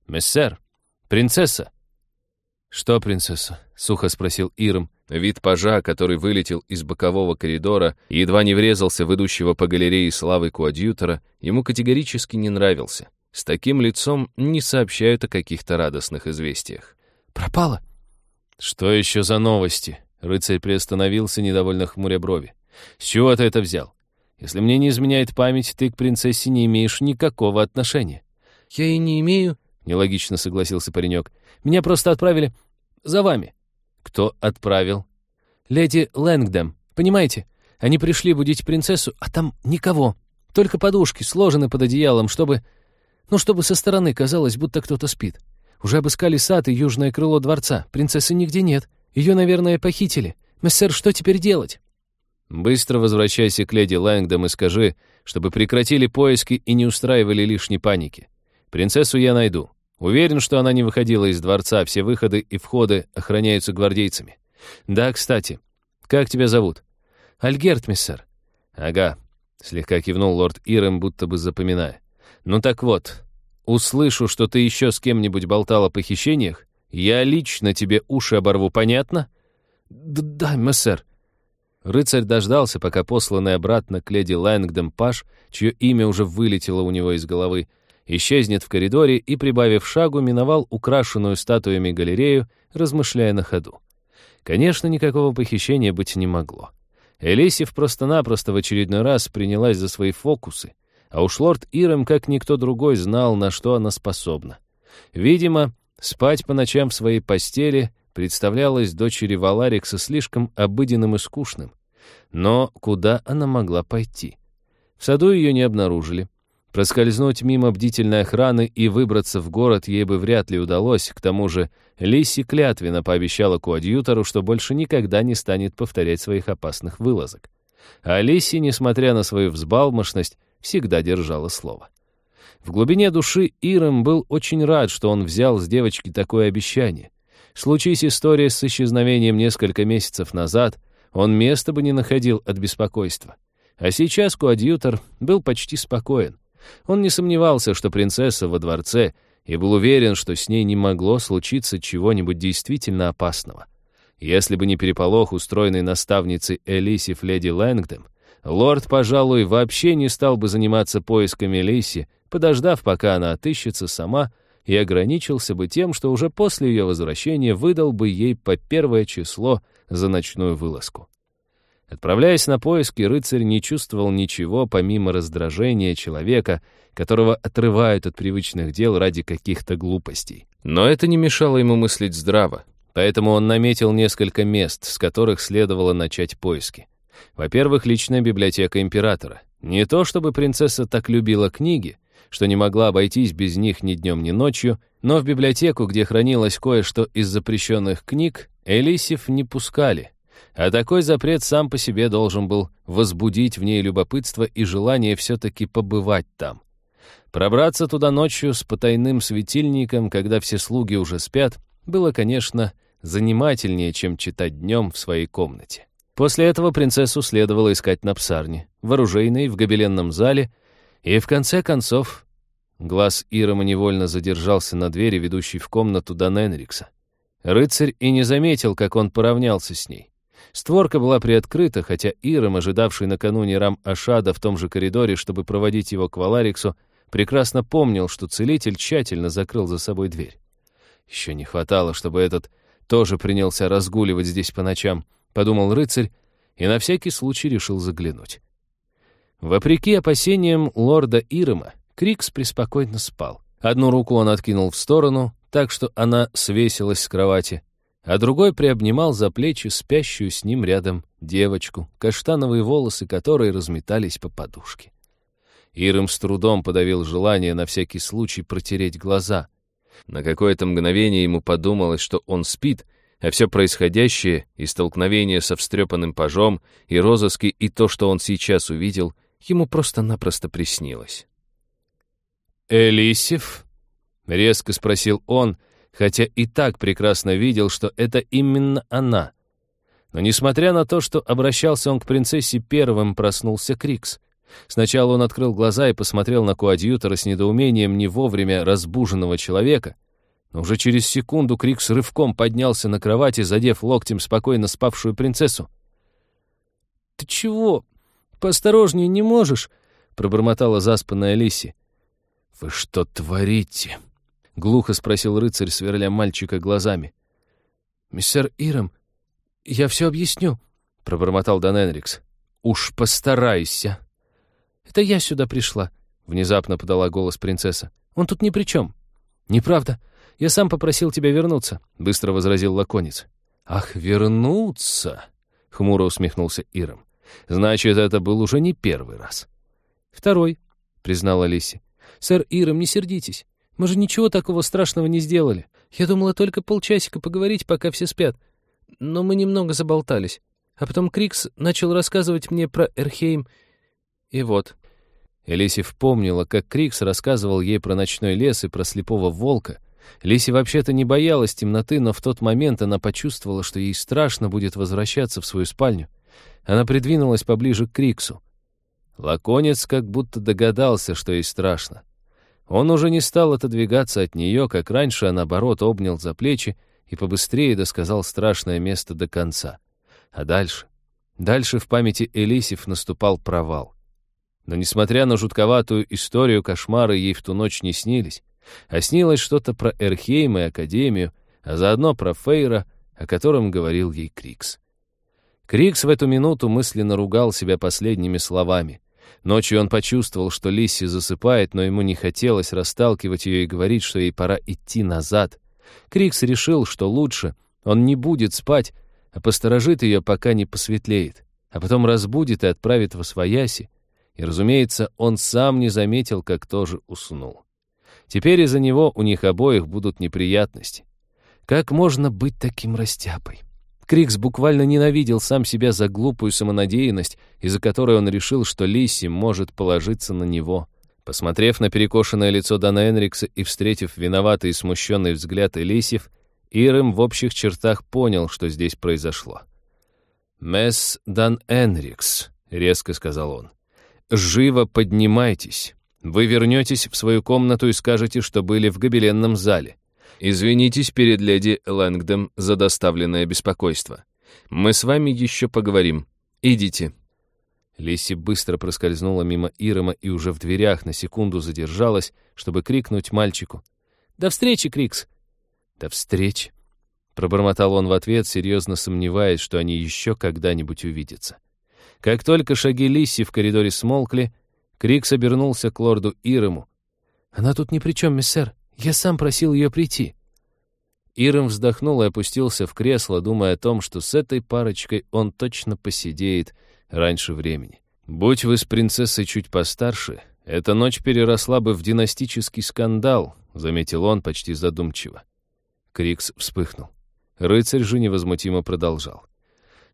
Speaker 1: «Мессер! Принцесса!»
Speaker 2: «Что, принцесса?» — сухо спросил Ирм,
Speaker 1: Вид пажа, который вылетел из бокового коридора и едва не врезался в идущего по галерее славы коадьютора, ему категорически не нравился. С таким лицом не сообщают о каких-то радостных известиях.
Speaker 2: «Пропала?»
Speaker 1: «Что еще за новости?» Рыцарь приостановился, недовольно хмуря брови. «С чего ты это взял? Если мне не изменяет память, ты к принцессе не имеешь никакого отношения».
Speaker 2: «Я и не имею. — нелогично согласился паренек. «Меня просто отправили за вами».
Speaker 1: «Кто отправил?»
Speaker 2: «Леди Лэнгдем. Понимаете, они пришли будить принцессу, а там никого. Только подушки сложены под одеялом, чтобы... Ну, чтобы со стороны казалось, будто кто-то спит. Уже обыскали сад и южное крыло дворца. Принцессы нигде нет. Ее, наверное, похитили. Мессер, что теперь делать?»
Speaker 1: «Быстро возвращайся к леди Лэнгдом и скажи, чтобы прекратили поиски и не устраивали лишней паники. Принцессу я найду. Уверен, что она не выходила из дворца, все выходы и входы охраняются гвардейцами. Да, кстати, как тебя зовут?»
Speaker 2: «Альгерт, миссер».
Speaker 1: «Ага», — слегка кивнул лорд Ирем, будто бы запоминая. «Ну так вот, услышу, что ты еще с кем-нибудь болтал о похищениях, я лично тебе уши оборву, понятно?»
Speaker 2: «Да, мессер»,
Speaker 1: Рыцарь дождался, пока посланный обратно к леди Лэнгдем Паш, чье имя уже вылетело у него из головы, исчезнет в коридоре и, прибавив шагу, миновал украшенную статуями галерею, размышляя на ходу. Конечно, никакого похищения быть не могло. Элисив просто-напросто в очередной раз принялась за свои фокусы, а уж лорд Ирем, как никто другой, знал, на что она способна. Видимо, спать по ночам в своей постели представлялась дочери Валарикса слишком обыденным и скучным. Но куда она могла пойти? В саду ее не обнаружили. Проскользнуть мимо бдительной охраны и выбраться в город ей бы вряд ли удалось, к тому же Лиси клятвенно пообещала коадьютору, что больше никогда не станет повторять своих опасных вылазок. А Лиси, несмотря на свою взбалмошность, всегда держала слово. В глубине души Ирем был очень рад, что он взял с девочки такое обещание. Случись история с исчезновением несколько месяцев назад, он места бы не находил от беспокойства. А сейчас коадьютор был почти спокоен. Он не сомневался, что принцесса во дворце, и был уверен, что с ней не могло случиться чего-нибудь действительно опасного. Если бы не переполох, устроенный наставницей Элисив леди Лэнгдем, лорд, пожалуй, вообще не стал бы заниматься поисками Лиси, подождав, пока она отыщется сама и ограничился бы тем, что уже после ее возвращения выдал бы ей по первое число за ночную вылазку. Отправляясь на поиски, рыцарь не чувствовал ничего, помимо раздражения человека, которого отрывают от привычных дел ради каких-то глупостей. Но это не мешало ему мыслить здраво, поэтому он наметил несколько мест, с которых следовало начать поиски. Во-первых, личная библиотека императора. Не то чтобы принцесса так любила книги, что не могла обойтись без них ни днем, ни ночью, но в библиотеку, где хранилось кое-что из запрещенных книг, Элисив не пускали, а такой запрет сам по себе должен был возбудить в ней любопытство и желание все-таки побывать там. Пробраться туда ночью с потайным светильником, когда все слуги уже спят, было, конечно, занимательнее, чем читать днем в своей комнате. После этого принцессу следовало искать на псарне, в оружейной, в гобеленном зале и в конце концов, глаз Ирома невольно задержался на двери, ведущей в комнату Даненрикса. Рыцарь и не заметил, как он поравнялся с ней. Створка была приоткрыта, хотя Иром, ожидавший накануне рам Ашада в том же коридоре, чтобы проводить его к Валариксу, прекрасно помнил, что целитель тщательно закрыл за собой дверь. Еще не хватало, чтобы этот тоже принялся разгуливать здесь по ночам, подумал рыцарь, и на всякий случай решил заглянуть. Вопреки опасениям лорда Ирома, Крикс преспокойно спал. Одну руку он откинул в сторону, так что она свесилась с кровати, а другой приобнимал за плечи спящую с ним рядом девочку, каштановые волосы которой разметались по подушке. Ирым с трудом подавил желание на всякий случай протереть глаза. На какое-то мгновение ему подумалось, что он спит, а все происходящее, и столкновение со встрепанным пажом, и розыски, и то, что он сейчас увидел — ему просто-напросто приснилось. «Элисив?» — резко спросил он, хотя и так прекрасно видел, что это именно она. Но несмотря на то, что обращался он к принцессе первым, проснулся Крикс. Сначала он открыл глаза и посмотрел на коадьютора с недоумением не вовремя разбуженного человека, но уже через секунду Крикс рывком поднялся на кровати, задев локтем спокойно спавшую принцессу. «Ты чего?» поосторожнее не можешь?» — пробормотала заспанная Лиси. «Вы что творите?» — глухо спросил рыцарь, сверля мальчика глазами. «Мистер Иром, я все объясню», — пробормотал Дан Энрикс. «Уж постарайся». «Это я сюда пришла», — внезапно подала голос принцесса. «Он тут ни при чем».
Speaker 2: «Неправда. Я сам попросил тебя вернуться», — быстро возразил лаконец.
Speaker 1: «Ах, вернуться!» — хмуро усмехнулся Иром. «Значит, это был уже не первый раз».
Speaker 2: «Второй», — признала Лиси. «Сэр Иром, не сердитесь. Мы же ничего такого страшного не сделали. Я думала только полчасика поговорить, пока все спят. Но мы немного заболтались. А потом Крикс начал рассказывать мне про Эрхейм. И вот».
Speaker 1: Элисив помнила, как Крикс рассказывал ей про ночной лес и про слепого волка. Лиси вообще-то не боялась темноты, но в тот момент она почувствовала, что ей страшно будет возвращаться в свою спальню. Она придвинулась поближе к Криксу. Лаконец как будто догадался, что ей страшно. Он уже не стал отодвигаться от нее, как раньше, а наоборот обнял за плечи и побыстрее досказал страшное место до конца. А дальше? Дальше в памяти Элисив наступал провал. Но, несмотря на жутковатую историю, кошмары ей в ту ночь не снились, а снилось что-то про Эрхейм и Академию, а заодно про Фейра, о котором говорил ей Крикс. Крикс в эту минуту мысленно ругал себя последними словами. Ночью он почувствовал, что Лисси засыпает, но ему не хотелось расталкивать ее и говорить, что ей пора идти назад. Крикс решил, что лучше он не будет спать, а посторожит ее, пока не посветлеет, а потом разбудит и отправит во свояси. И, разумеется, он сам не заметил, как тоже уснул. Теперь из-за него у них обоих будут неприятности. Как можно быть таким растяпой? Крикс буквально ненавидел сам себя за глупую самонадеянность, из-за которой он решил, что Лисси может положиться на него. Посмотрев на перекошенное лицо Дана Энрикса и встретив виноватый и смущенный взгляд Элисев, Ирым в общих чертах понял, что здесь произошло. «Месс Дан Энрикс», — резко сказал он, — «живо поднимайтесь. Вы вернетесь в свою комнату и скажете, что были в гобеленном зале. Извинитесь перед леди Лэнгдом за доставленное беспокойство. Мы с вами еще поговорим. Идите». Лиси быстро проскользнула мимо Ирома и уже в дверях на секунду задержалась, чтобы крикнуть мальчику.
Speaker 2: «До встречи, Крикс!»
Speaker 1: «До встречи!» Пробормотал он в ответ, серьезно сомневаясь, что они еще когда-нибудь увидятся. Как только шаги Лиси в коридоре смолкли, Крикс обернулся к лорду Ирому.
Speaker 2: «Она тут ни при чем, миссер. Я сам просил ее прийти».
Speaker 1: Иром вздохнул и опустился в кресло, думая о том, что с этой парочкой он точно посидеет раньше времени. Будь вы с принцессой чуть постарше, эта ночь переросла бы в династический скандал, заметил он почти задумчиво. Крикс вспыхнул. Рыцарь же невозмутимо продолжал.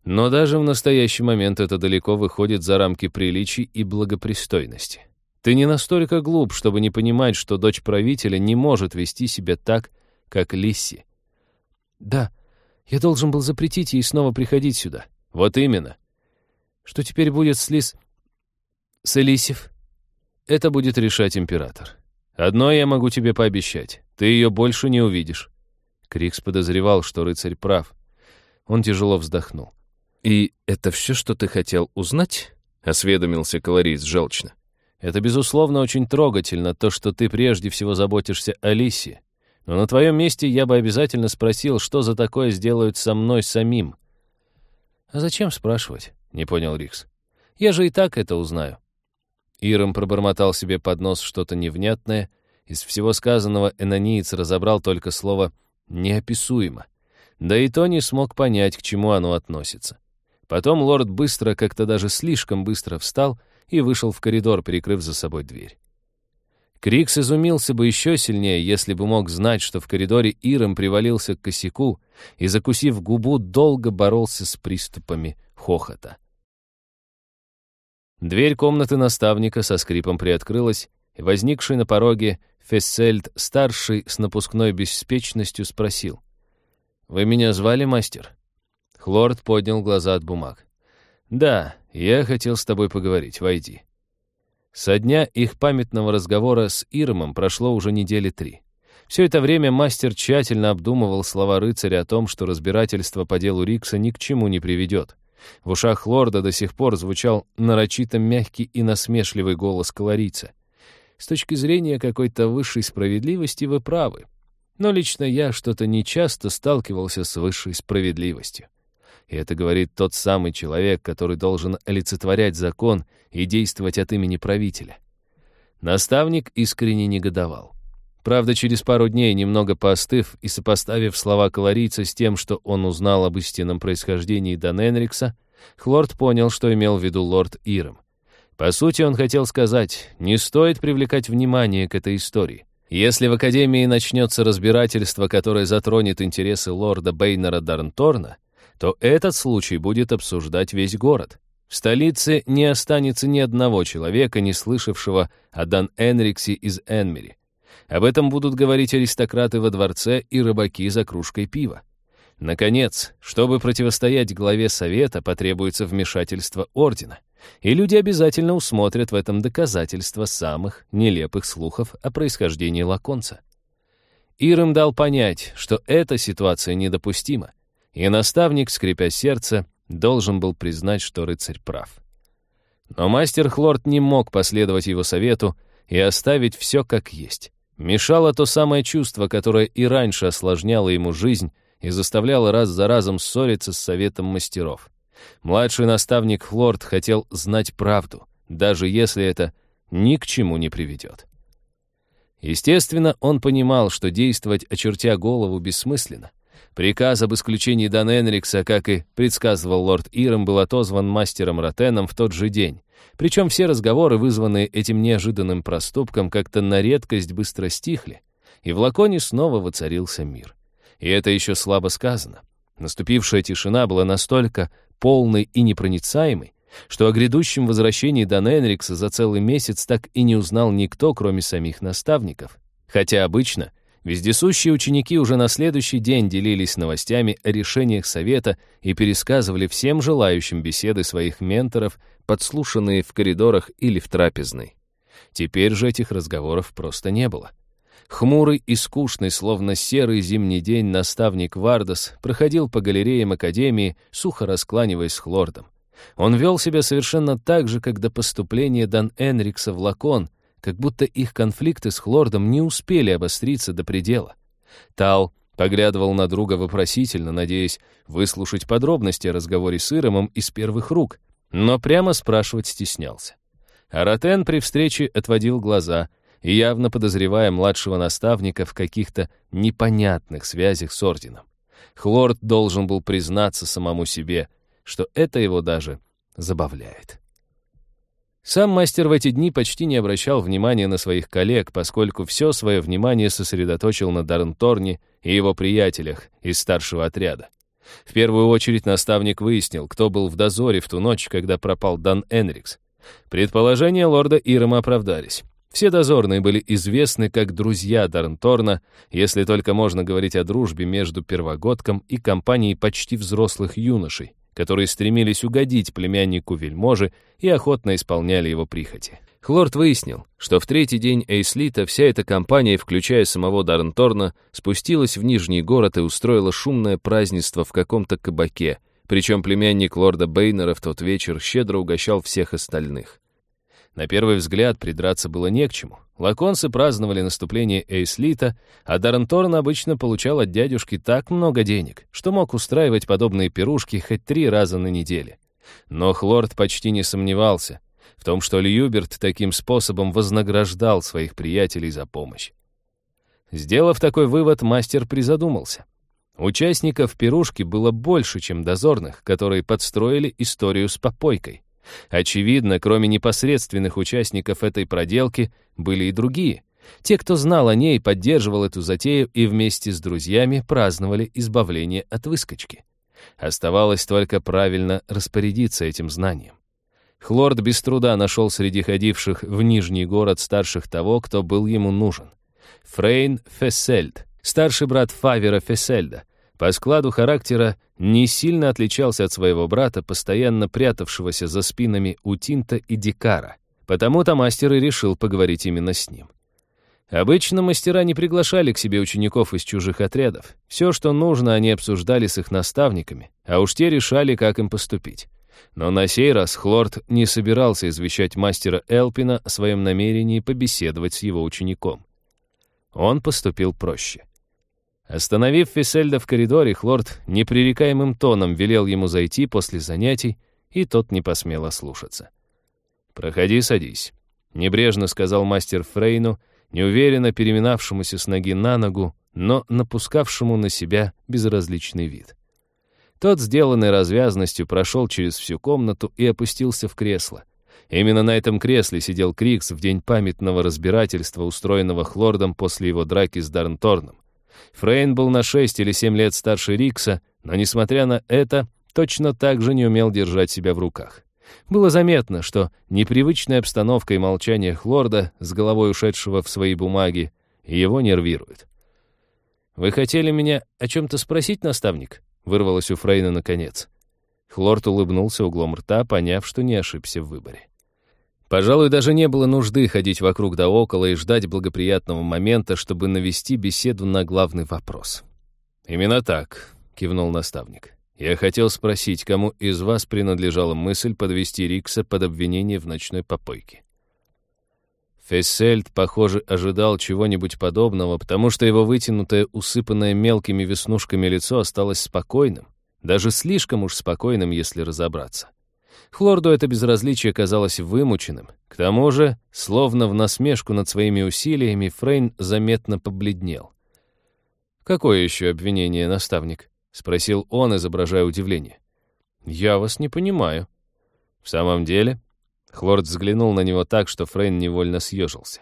Speaker 1: Но даже в настоящий момент это далеко выходит за рамки приличий и благопристойности. Ты не настолько глуп, чтобы не понимать, что дочь правителя не может вести себя так, как Лисси.
Speaker 2: Да, я должен был запретить ей снова приходить сюда.
Speaker 1: Вот именно.
Speaker 2: Что теперь будет с Лис... с Элисив?
Speaker 1: Это будет решать император. Одно я могу тебе пообещать. Ты ее больше не увидишь. Крикс подозревал, что рыцарь прав. Он тяжело вздохнул. «И это все, что ты хотел узнать?» — осведомился колорит желчно. Это, безусловно, очень трогательно, то, что ты прежде всего заботишься о Лисе. Но на твоем месте я бы обязательно спросил, что за такое сделают со мной самим.
Speaker 2: «А зачем спрашивать?» — не понял Рикс. «Я же и так это узнаю».
Speaker 1: Иром пробормотал себе под нос что-то невнятное. Из всего сказанного энониец разобрал только слово «неописуемо». Да и то не смог понять, к чему оно относится. Потом лорд быстро, как-то даже слишком быстро встал и вышел в коридор, перекрыв за собой дверь. Крикс изумился бы еще сильнее, если бы мог знать, что в коридоре Иром привалился к косяку и, закусив губу, долго боролся с приступами хохота. Дверь комнаты наставника со скрипом приоткрылась, и возникший на пороге Фессельд-старший с напускной беспечностью спросил. «Вы меня звали, мастер?» Хлорд поднял глаза от бумаг. «Да, я хотел с тобой поговорить. Войди». Со дня их памятного разговора с Ирмом прошло уже недели три. Все это время мастер тщательно обдумывал слова рыцаря о том, что разбирательство по делу Рикса ни к чему не приведет. В ушах лорда до сих пор звучал нарочито мягкий и насмешливый голос колорийца. «С точки зрения какой-то высшей справедливости вы правы. Но лично я что-то нечасто сталкивался с высшей справедливостью. И это говорит тот самый человек, который должен олицетворять закон и действовать от имени правителя. Наставник искренне негодовал.
Speaker 2: Правда, через пару дней, немного поостыв и сопоставив слова колорийца с тем, что он узнал об истинном происхождении Дан Энрикса, Хлорд понял, что имел в виду лорд Иром. По сути, он хотел сказать, не стоит привлекать внимание к этой истории. Если в Академии начнется разбирательство, которое затронет интересы лорда Бейнера Дарнторна, то этот случай будет обсуждать весь город. В столице не останется ни одного человека, не слышавшего о Дан Энриксе из Энмери. Об этом будут говорить аристократы во дворце и рыбаки за кружкой пива. Наконец, чтобы противостоять главе Совета, потребуется вмешательство Ордена. И люди обязательно усмотрят в этом доказательства самых нелепых слухов о происхождении лаконца. Ирым дал понять, что эта ситуация недопустима, и наставник, скрипя сердце, должен был признать, что рыцарь прав. Но мастер Хлорд не мог последовать его совету и оставить все как есть. Мешало то самое чувство, которое и раньше осложняло ему жизнь и заставляло раз за разом ссориться с советом мастеров. Младший наставник Хлорд хотел знать правду, даже если это ни к чему не приведет. Естественно, он понимал, что действовать, очертя голову, бессмысленно. Приказ об исключении Дан Энрикса, как и предсказывал лорд Иром, был отозван мастером Ротеном в тот же день. Причем все разговоры, вызванные этим неожиданным проступком, как-то на редкость быстро стихли, и в Лаконе снова воцарился мир. И это еще слабо сказано. Наступившая тишина была настолько полной и непроницаемой, что о грядущем возвращении Дан Энрикса за целый месяц так и не узнал никто, кроме самих наставников. Хотя обычно вездесущие ученики уже на следующий день делились новостями о решениях совета и пересказывали всем желающим беседы своих менторов, подслушанные в коридорах или в трапезной. Теперь же этих разговоров просто не было. Хмурый и скучный, словно серый зимний день, наставник Вардас проходил по галереям Академии, сухо раскланиваясь с Хлордом. Он вел себя совершенно так же, как до поступления Дан Энрикса в Лакон, как будто их конфликты с Хлордом не успели обостриться до предела. Тал поглядывал на друга вопросительно, надеясь выслушать подробности о разговоре с Иромом из первых рук, но прямо спрашивать стеснялся. Аратен при встрече отводил глаза, явно подозревая младшего наставника в каких-то непонятных связях с орденом. Хлорд должен был признаться самому себе, что это его даже забавляет. Сам мастер в эти дни почти не обращал внимания на своих коллег, поскольку все свое внимание сосредоточил на Дарнторне и его приятелях из старшего отряда. В первую очередь наставник выяснил, кто был в дозоре в ту ночь, когда пропал Дан Энрикс. Предположения лорда Ирома оправдались. Все дозорные были известны как друзья Дарнторна, если только можно говорить о дружбе между первогодком и компанией почти взрослых юношей, которые стремились угодить племяннику вельможи и охотно исполняли его прихоти. Хлорд выяснил, что в третий день Эйслита вся эта компания, включая самого Дарнторна, спустилась в Нижний город и устроила шумное празднество в каком-то кабаке, причем племянник лорда Бейнера в тот вечер щедро угощал всех остальных. На первый взгляд придраться было не к чему. Лаконцы праздновали наступление Эйслита, а Дарренторн обычно получал от дядюшки так много денег, что мог устраивать подобные пирушки хоть три раза на неделе. Но Хлорд почти не сомневался в том, что Льюберт таким способом вознаграждал своих приятелей за помощь. Сделав такой вывод, мастер призадумался. Участников пирушки было больше, чем дозорных, которые подстроили историю с попойкой. Очевидно, кроме непосредственных участников этой проделки, были и другие. Те, кто знал о ней, поддерживал эту затею и вместе с друзьями праздновали избавление от выскочки. Оставалось только правильно распорядиться этим знанием. Хлорд без труда нашел среди ходивших в Нижний город старших того, кто был ему нужен. Фрейн Фессельд, старший брат Фавера Фессельда, по складу характера не сильно отличался от своего брата, постоянно прятавшегося за спинами Утинта и Дикара. Потому-то мастер и решил поговорить именно с ним. Обычно мастера не приглашали к себе учеников из чужих отрядов. Все, что нужно, они обсуждали с их наставниками, а уж те решали, как им поступить. Но на сей раз Хлорд не собирался извещать мастера Элпина о своем намерении побеседовать с его учеником. Он поступил проще. Остановив Фисельда в коридоре, Хлорд непререкаемым тоном велел ему зайти после занятий, и тот не посмел ослушаться. «Проходи, садись», — небрежно сказал мастер Фрейну
Speaker 1: неуверенно переминавшемуся с ноги на ногу, но напускавшему на себя безразличный вид. Тот, сделанный развязностью, прошел через всю комнату и опустился в кресло. Именно на этом кресле сидел Крикс в день памятного разбирательства, устроенного Хлордом после его драки с Дарнторном. Фрейн был на шесть или семь лет старше Рикса, но, несмотря на это, точно так же не умел держать себя в руках. Было заметно, что непривычная обстановка и молчание Хлорда, с головой ушедшего в свои бумаги, его нервирует. «Вы хотели меня о чем-то спросить, наставник?» — вырвалось у Фрейна наконец. Хлорд улыбнулся углом рта, поняв, что не ошибся в выборе. Пожалуй, даже не было нужды ходить вокруг да около и ждать благоприятного момента, чтобы навести беседу на главный вопрос. «Именно так», — кивнул наставник. Я хотел спросить, кому из вас принадлежала мысль подвести Рикса под обвинение в ночной попойке. Фессельд, похоже, ожидал чего-нибудь подобного, потому что его вытянутое, усыпанное мелкими веснушками лицо осталось спокойным, даже слишком уж спокойным, если разобраться. Хлорду это безразличие казалось вымученным. К тому же, словно в насмешку над своими усилиями, Фрейн заметно побледнел. «Какое еще обвинение, наставник?» — спросил он, изображая удивление. «Я вас не понимаю». «В самом деле?» Хлорд взглянул на него так, что Фрейн невольно съежился.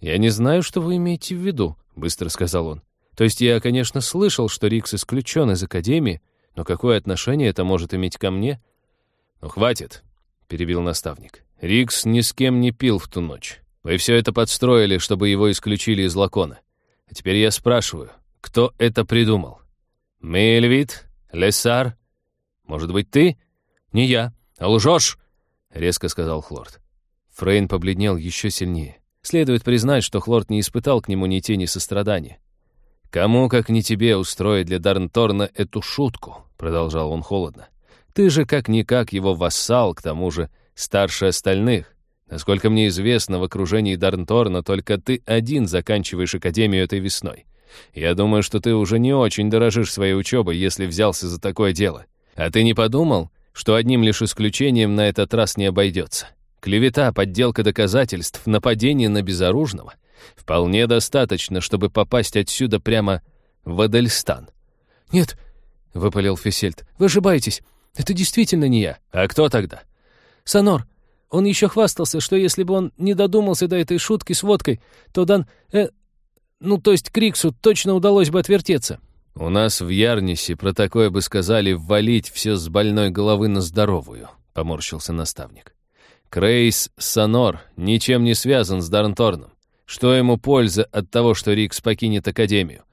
Speaker 1: «Я не знаю, что вы имеете в виду», — быстро сказал он. «То есть я, конечно, слышал, что Рикс исключен из Академии, но какое отношение это может иметь ко мне?» «Ну, хватит», — перебил наставник. «Рикс ни с кем не пил в ту ночь. Вы все это подстроили, чтобы его исключили из Лакона. А теперь я спрашиваю, кто это придумал?» «Мельвит? Лесар? Может быть, ты?» «Не я. А лжешь!» — резко сказал Хлорд. Фрейн побледнел еще сильнее. Следует признать, что Хлорд не испытал к нему ни тени сострадания. «Кому, как не тебе, устроить для Дарнторна эту шутку?» — продолжал он холодно. «Ты же, как-никак, его вассал, к тому же, старше остальных. Насколько мне известно, в окружении Дарнторна только ты один заканчиваешь Академию этой весной. Я думаю, что ты уже не очень дорожишь своей учебой, если взялся за такое дело. А ты не подумал, что одним лишь исключением на этот раз не обойдется? Клевета, подделка доказательств, нападение на безоружного. Вполне достаточно, чтобы попасть отсюда прямо в Адельстан.
Speaker 2: «Нет», — выпалил Фесельд, — «вы ошибаетесь. Это действительно не я».
Speaker 1: «А кто тогда?»
Speaker 2: «Санор. Он еще хвастался, что если бы он не додумался до этой шутки с водкой, то Дан... Э, ну, то есть Криксу точно удалось бы отвертеться.
Speaker 1: У нас в Ярнисе про такое бы сказали ввалить все с больной головы на здоровую, поморщился наставник. Крейс Санор ничем не связан с Дарнторном. Что ему польза от того, что Рикс покинет Академию?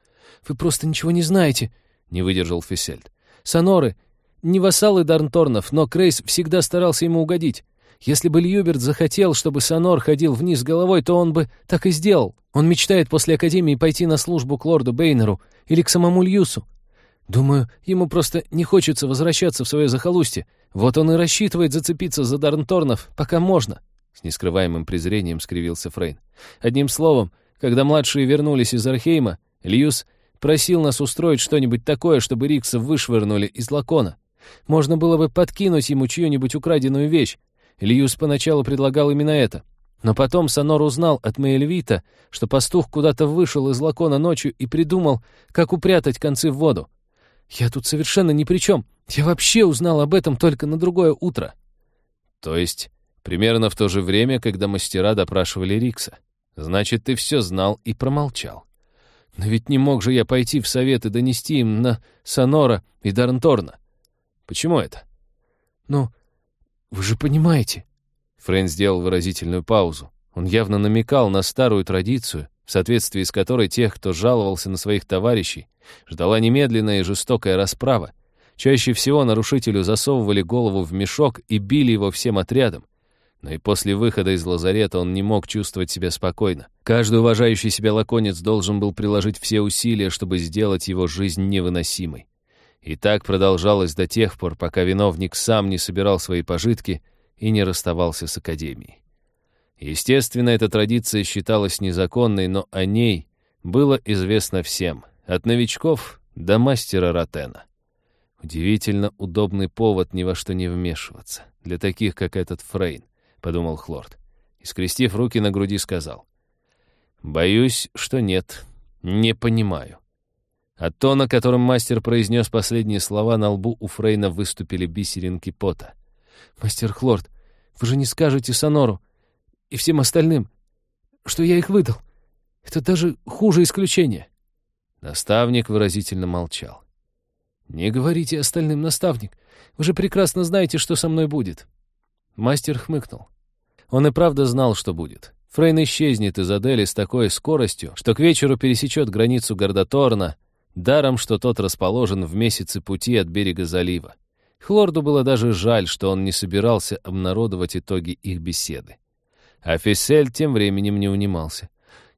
Speaker 2: Вы просто ничего не знаете, не выдержал Фисельд. Саноры не вассалы Дарнторнов, но Крейс всегда старался ему угодить. Если бы Льюберт захотел, чтобы Сонор ходил вниз головой, то он бы так и сделал. Он мечтает после Академии пойти на службу к лорду Бейнеру или к самому Льюсу. Думаю, ему просто не хочется возвращаться в свое захолустье. Вот он и рассчитывает зацепиться за Дарнторнов, пока можно. С нескрываемым презрением скривился Фрейн. Одним словом, когда младшие вернулись из Архейма, Льюс просил нас устроить что-нибудь такое, чтобы Рикса вышвырнули из Лакона. Можно было бы подкинуть ему чью-нибудь украденную вещь, Ильюс поначалу предлагал именно это. Но потом Сонор узнал от Мейльвита, что пастух куда-то вышел из лакона ночью и придумал, как упрятать концы в воду. Я тут совершенно ни при чем. Я вообще узнал об этом только на другое утро.
Speaker 1: То есть примерно в то же время, когда мастера допрашивали Рикса. Значит, ты все знал и промолчал.
Speaker 2: Но ведь не мог же я пойти в совет и донести им на Сонора и Дарнторна.
Speaker 1: Почему это?
Speaker 2: Ну, вы же понимаете.
Speaker 1: Фрейн сделал выразительную паузу. Он явно намекал на старую традицию, в соответствии с которой тех, кто жаловался на своих товарищей, ждала немедленная и жестокая расправа. Чаще всего нарушителю засовывали голову в мешок и били его всем отрядом. Но и после выхода из лазарета он не мог чувствовать себя спокойно. Каждый уважающий себя лаконец должен был приложить все усилия, чтобы сделать его жизнь невыносимой. И так продолжалось до тех пор, пока виновник сам не собирал свои пожитки и не расставался с Академией. Естественно, эта традиция считалась незаконной, но о ней было известно всем, от новичков до мастера Ротена. Удивительно удобный повод ни во что не вмешиваться, для таких, как этот Фрейн, — подумал Хлорд. И, скрестив руки на груди, сказал. Боюсь, что нет. Не понимаю. От тона, которым мастер произнес последние слова, на лбу у Фрейна выступили бисеринки пота.
Speaker 2: «Мастер Хлорд, вы же не скажете Сонору и всем остальным, что я их выдал. Это даже хуже исключения».
Speaker 1: Наставник выразительно молчал. «Не говорите остальным, наставник. Вы же прекрасно знаете, что со мной будет». Мастер хмыкнул. Он и правда знал, что будет. Фрейн исчезнет из Адели с такой скоростью, что к вечеру пересечет границу Гордаторна, Даром, что тот расположен в месяце пути от берега залива. Хлорду было даже жаль, что он не собирался обнародовать итоги их беседы. А Фисель тем временем не унимался.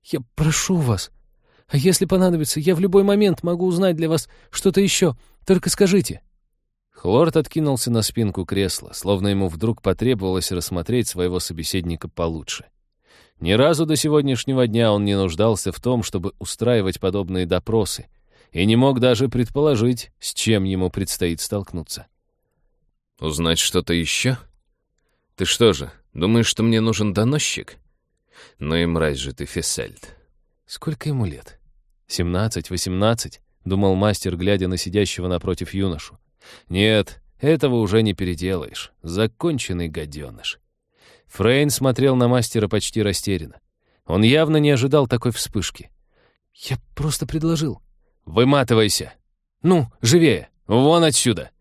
Speaker 2: «Я прошу вас, а если понадобится, я в любой момент могу узнать для вас что-то еще. Только скажите».
Speaker 1: Хлорд откинулся на спинку кресла, словно ему вдруг потребовалось рассмотреть своего собеседника получше. Ни разу до сегодняшнего дня он не нуждался в том, чтобы устраивать подобные допросы — и не мог даже предположить, с чем ему предстоит столкнуться. «Узнать что-то еще? Ты что же, думаешь, что мне нужен доносчик? Ну и мразь же ты, Фессельд. Сколько ему лет? Семнадцать, восемнадцать?» — думал мастер, глядя на сидящего напротив юношу. «Нет, этого уже не переделаешь. Законченный гаденыш». Фрейн смотрел на мастера почти растерянно. Он явно не ожидал такой вспышки.
Speaker 2: «Я просто предложил»,
Speaker 1: Выматывайся. Ну, живее. Вон отсюда.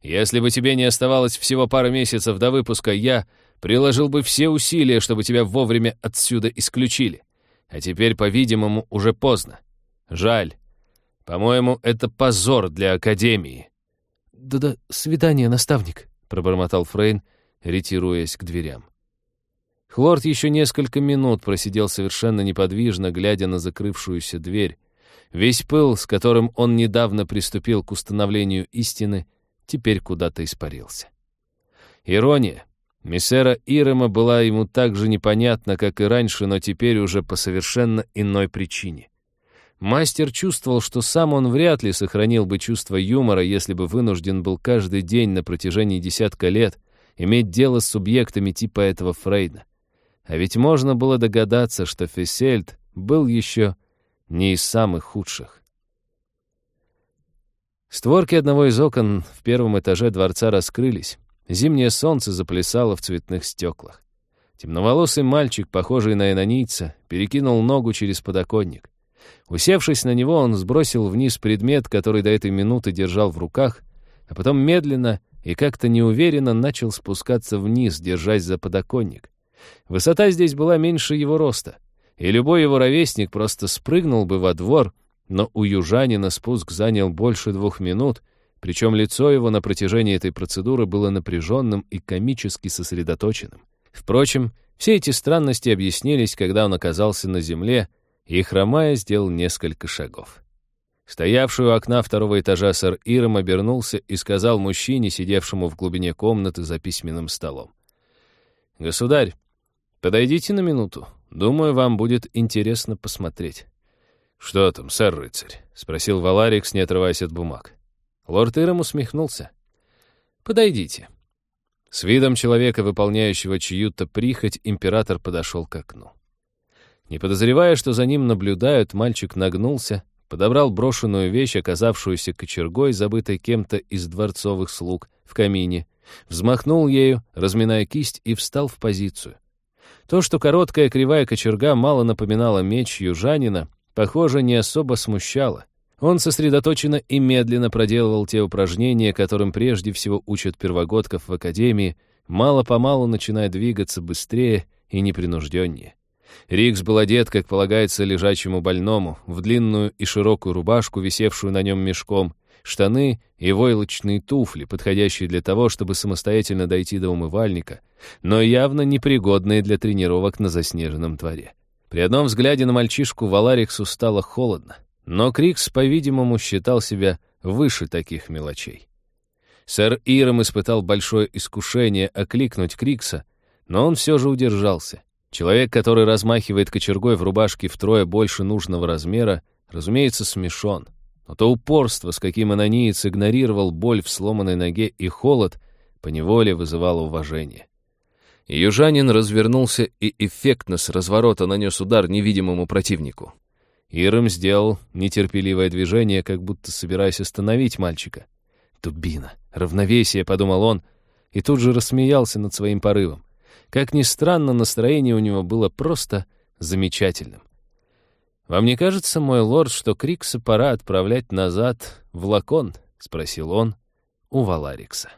Speaker 1: Если бы тебе не оставалось всего пары месяцев до выпуска, я приложил бы все усилия, чтобы тебя вовремя отсюда исключили. А теперь, по-видимому, уже поздно. Жаль. По-моему, это позор для Академии.
Speaker 2: «Да-да, свидание, наставник», —
Speaker 1: пробормотал Фрейн, ретируясь к дверям. Хлорд еще несколько минут просидел совершенно неподвижно, глядя на закрывшуюся дверь, Весь пыл, с которым он недавно приступил к установлению истины, теперь куда-то испарился. Ирония. Миссера Ирема была ему так же непонятна, как и раньше, но теперь уже по совершенно иной причине. Мастер чувствовал, что сам он вряд ли сохранил бы чувство юмора, если бы вынужден был каждый день на протяжении десятка лет иметь дело с субъектами типа этого Фрейда. А ведь можно было догадаться, что Фессельд был еще не из самых худших. Створки одного из окон в первом этаже дворца раскрылись. Зимнее солнце заплясало в цветных стеклах. Темноволосый мальчик, похожий на инонийца, перекинул ногу через подоконник. Усевшись на него, он сбросил вниз предмет, который до этой минуты держал в руках, а потом медленно и как-то неуверенно начал спускаться вниз, держась за подоконник. Высота здесь была меньше его роста — и любой его ровесник просто спрыгнул бы во двор, но у южанина спуск занял больше двух минут, причем лицо его на протяжении этой процедуры было напряженным и комически сосредоточенным. Впрочем, все эти странности объяснились, когда он оказался на земле и, хромая, сделал несколько шагов. Стоявший у окна второго этажа сэр Иром обернулся и сказал мужчине, сидевшему в глубине комнаты за письменным столом. «Государь, подойдите на минуту. Думаю, вам будет интересно посмотреть». «Что там, сэр-рыцарь?» — спросил Валарикс, не отрываясь от бумаг. Лорд Иром усмехнулся. «Подойдите». С видом человека, выполняющего чью-то прихоть, император подошел к окну. Не подозревая, что за ним наблюдают, мальчик нагнулся, подобрал брошенную вещь, оказавшуюся кочергой, забытой кем-то из дворцовых слуг, в камине, взмахнул ею, разминая кисть, и встал в позицию. То, что короткая кривая кочерга мало напоминала меч южанина, похоже, не особо смущало. Он сосредоточенно и медленно проделывал те упражнения, которым прежде всего учат первогодков в академии, мало-помалу начиная двигаться быстрее и непринужденнее. Рикс был одет, как полагается лежачему больному, в длинную и широкую рубашку, висевшую на нем мешком, штаны и войлочные туфли, подходящие для того, чтобы самостоятельно дойти до умывальника, но явно непригодные для тренировок на заснеженном дворе. При одном взгляде на мальчишку Валариксу стало холодно, но Крикс, по-видимому, считал себя выше таких мелочей. Сэр Иром испытал большое искушение окликнуть Крикса, но он все же удержался. Человек, который размахивает кочергой в рубашке втрое больше нужного размера, разумеется, смешон — но то упорство, с каким анониец игнорировал боль в сломанной ноге и холод, поневоле вызывало уважение. Южанин развернулся и эффектно с разворота нанес удар невидимому противнику. Ирам сделал нетерпеливое движение, как будто собираясь остановить мальчика. «Дубина! Равновесие!» — подумал он, и тут же рассмеялся над своим порывом. Как ни странно, настроение у него было просто замечательным. «Вам не кажется, мой лорд, что Крикса пора отправлять назад в Лакон?» — спросил он у Валарикса.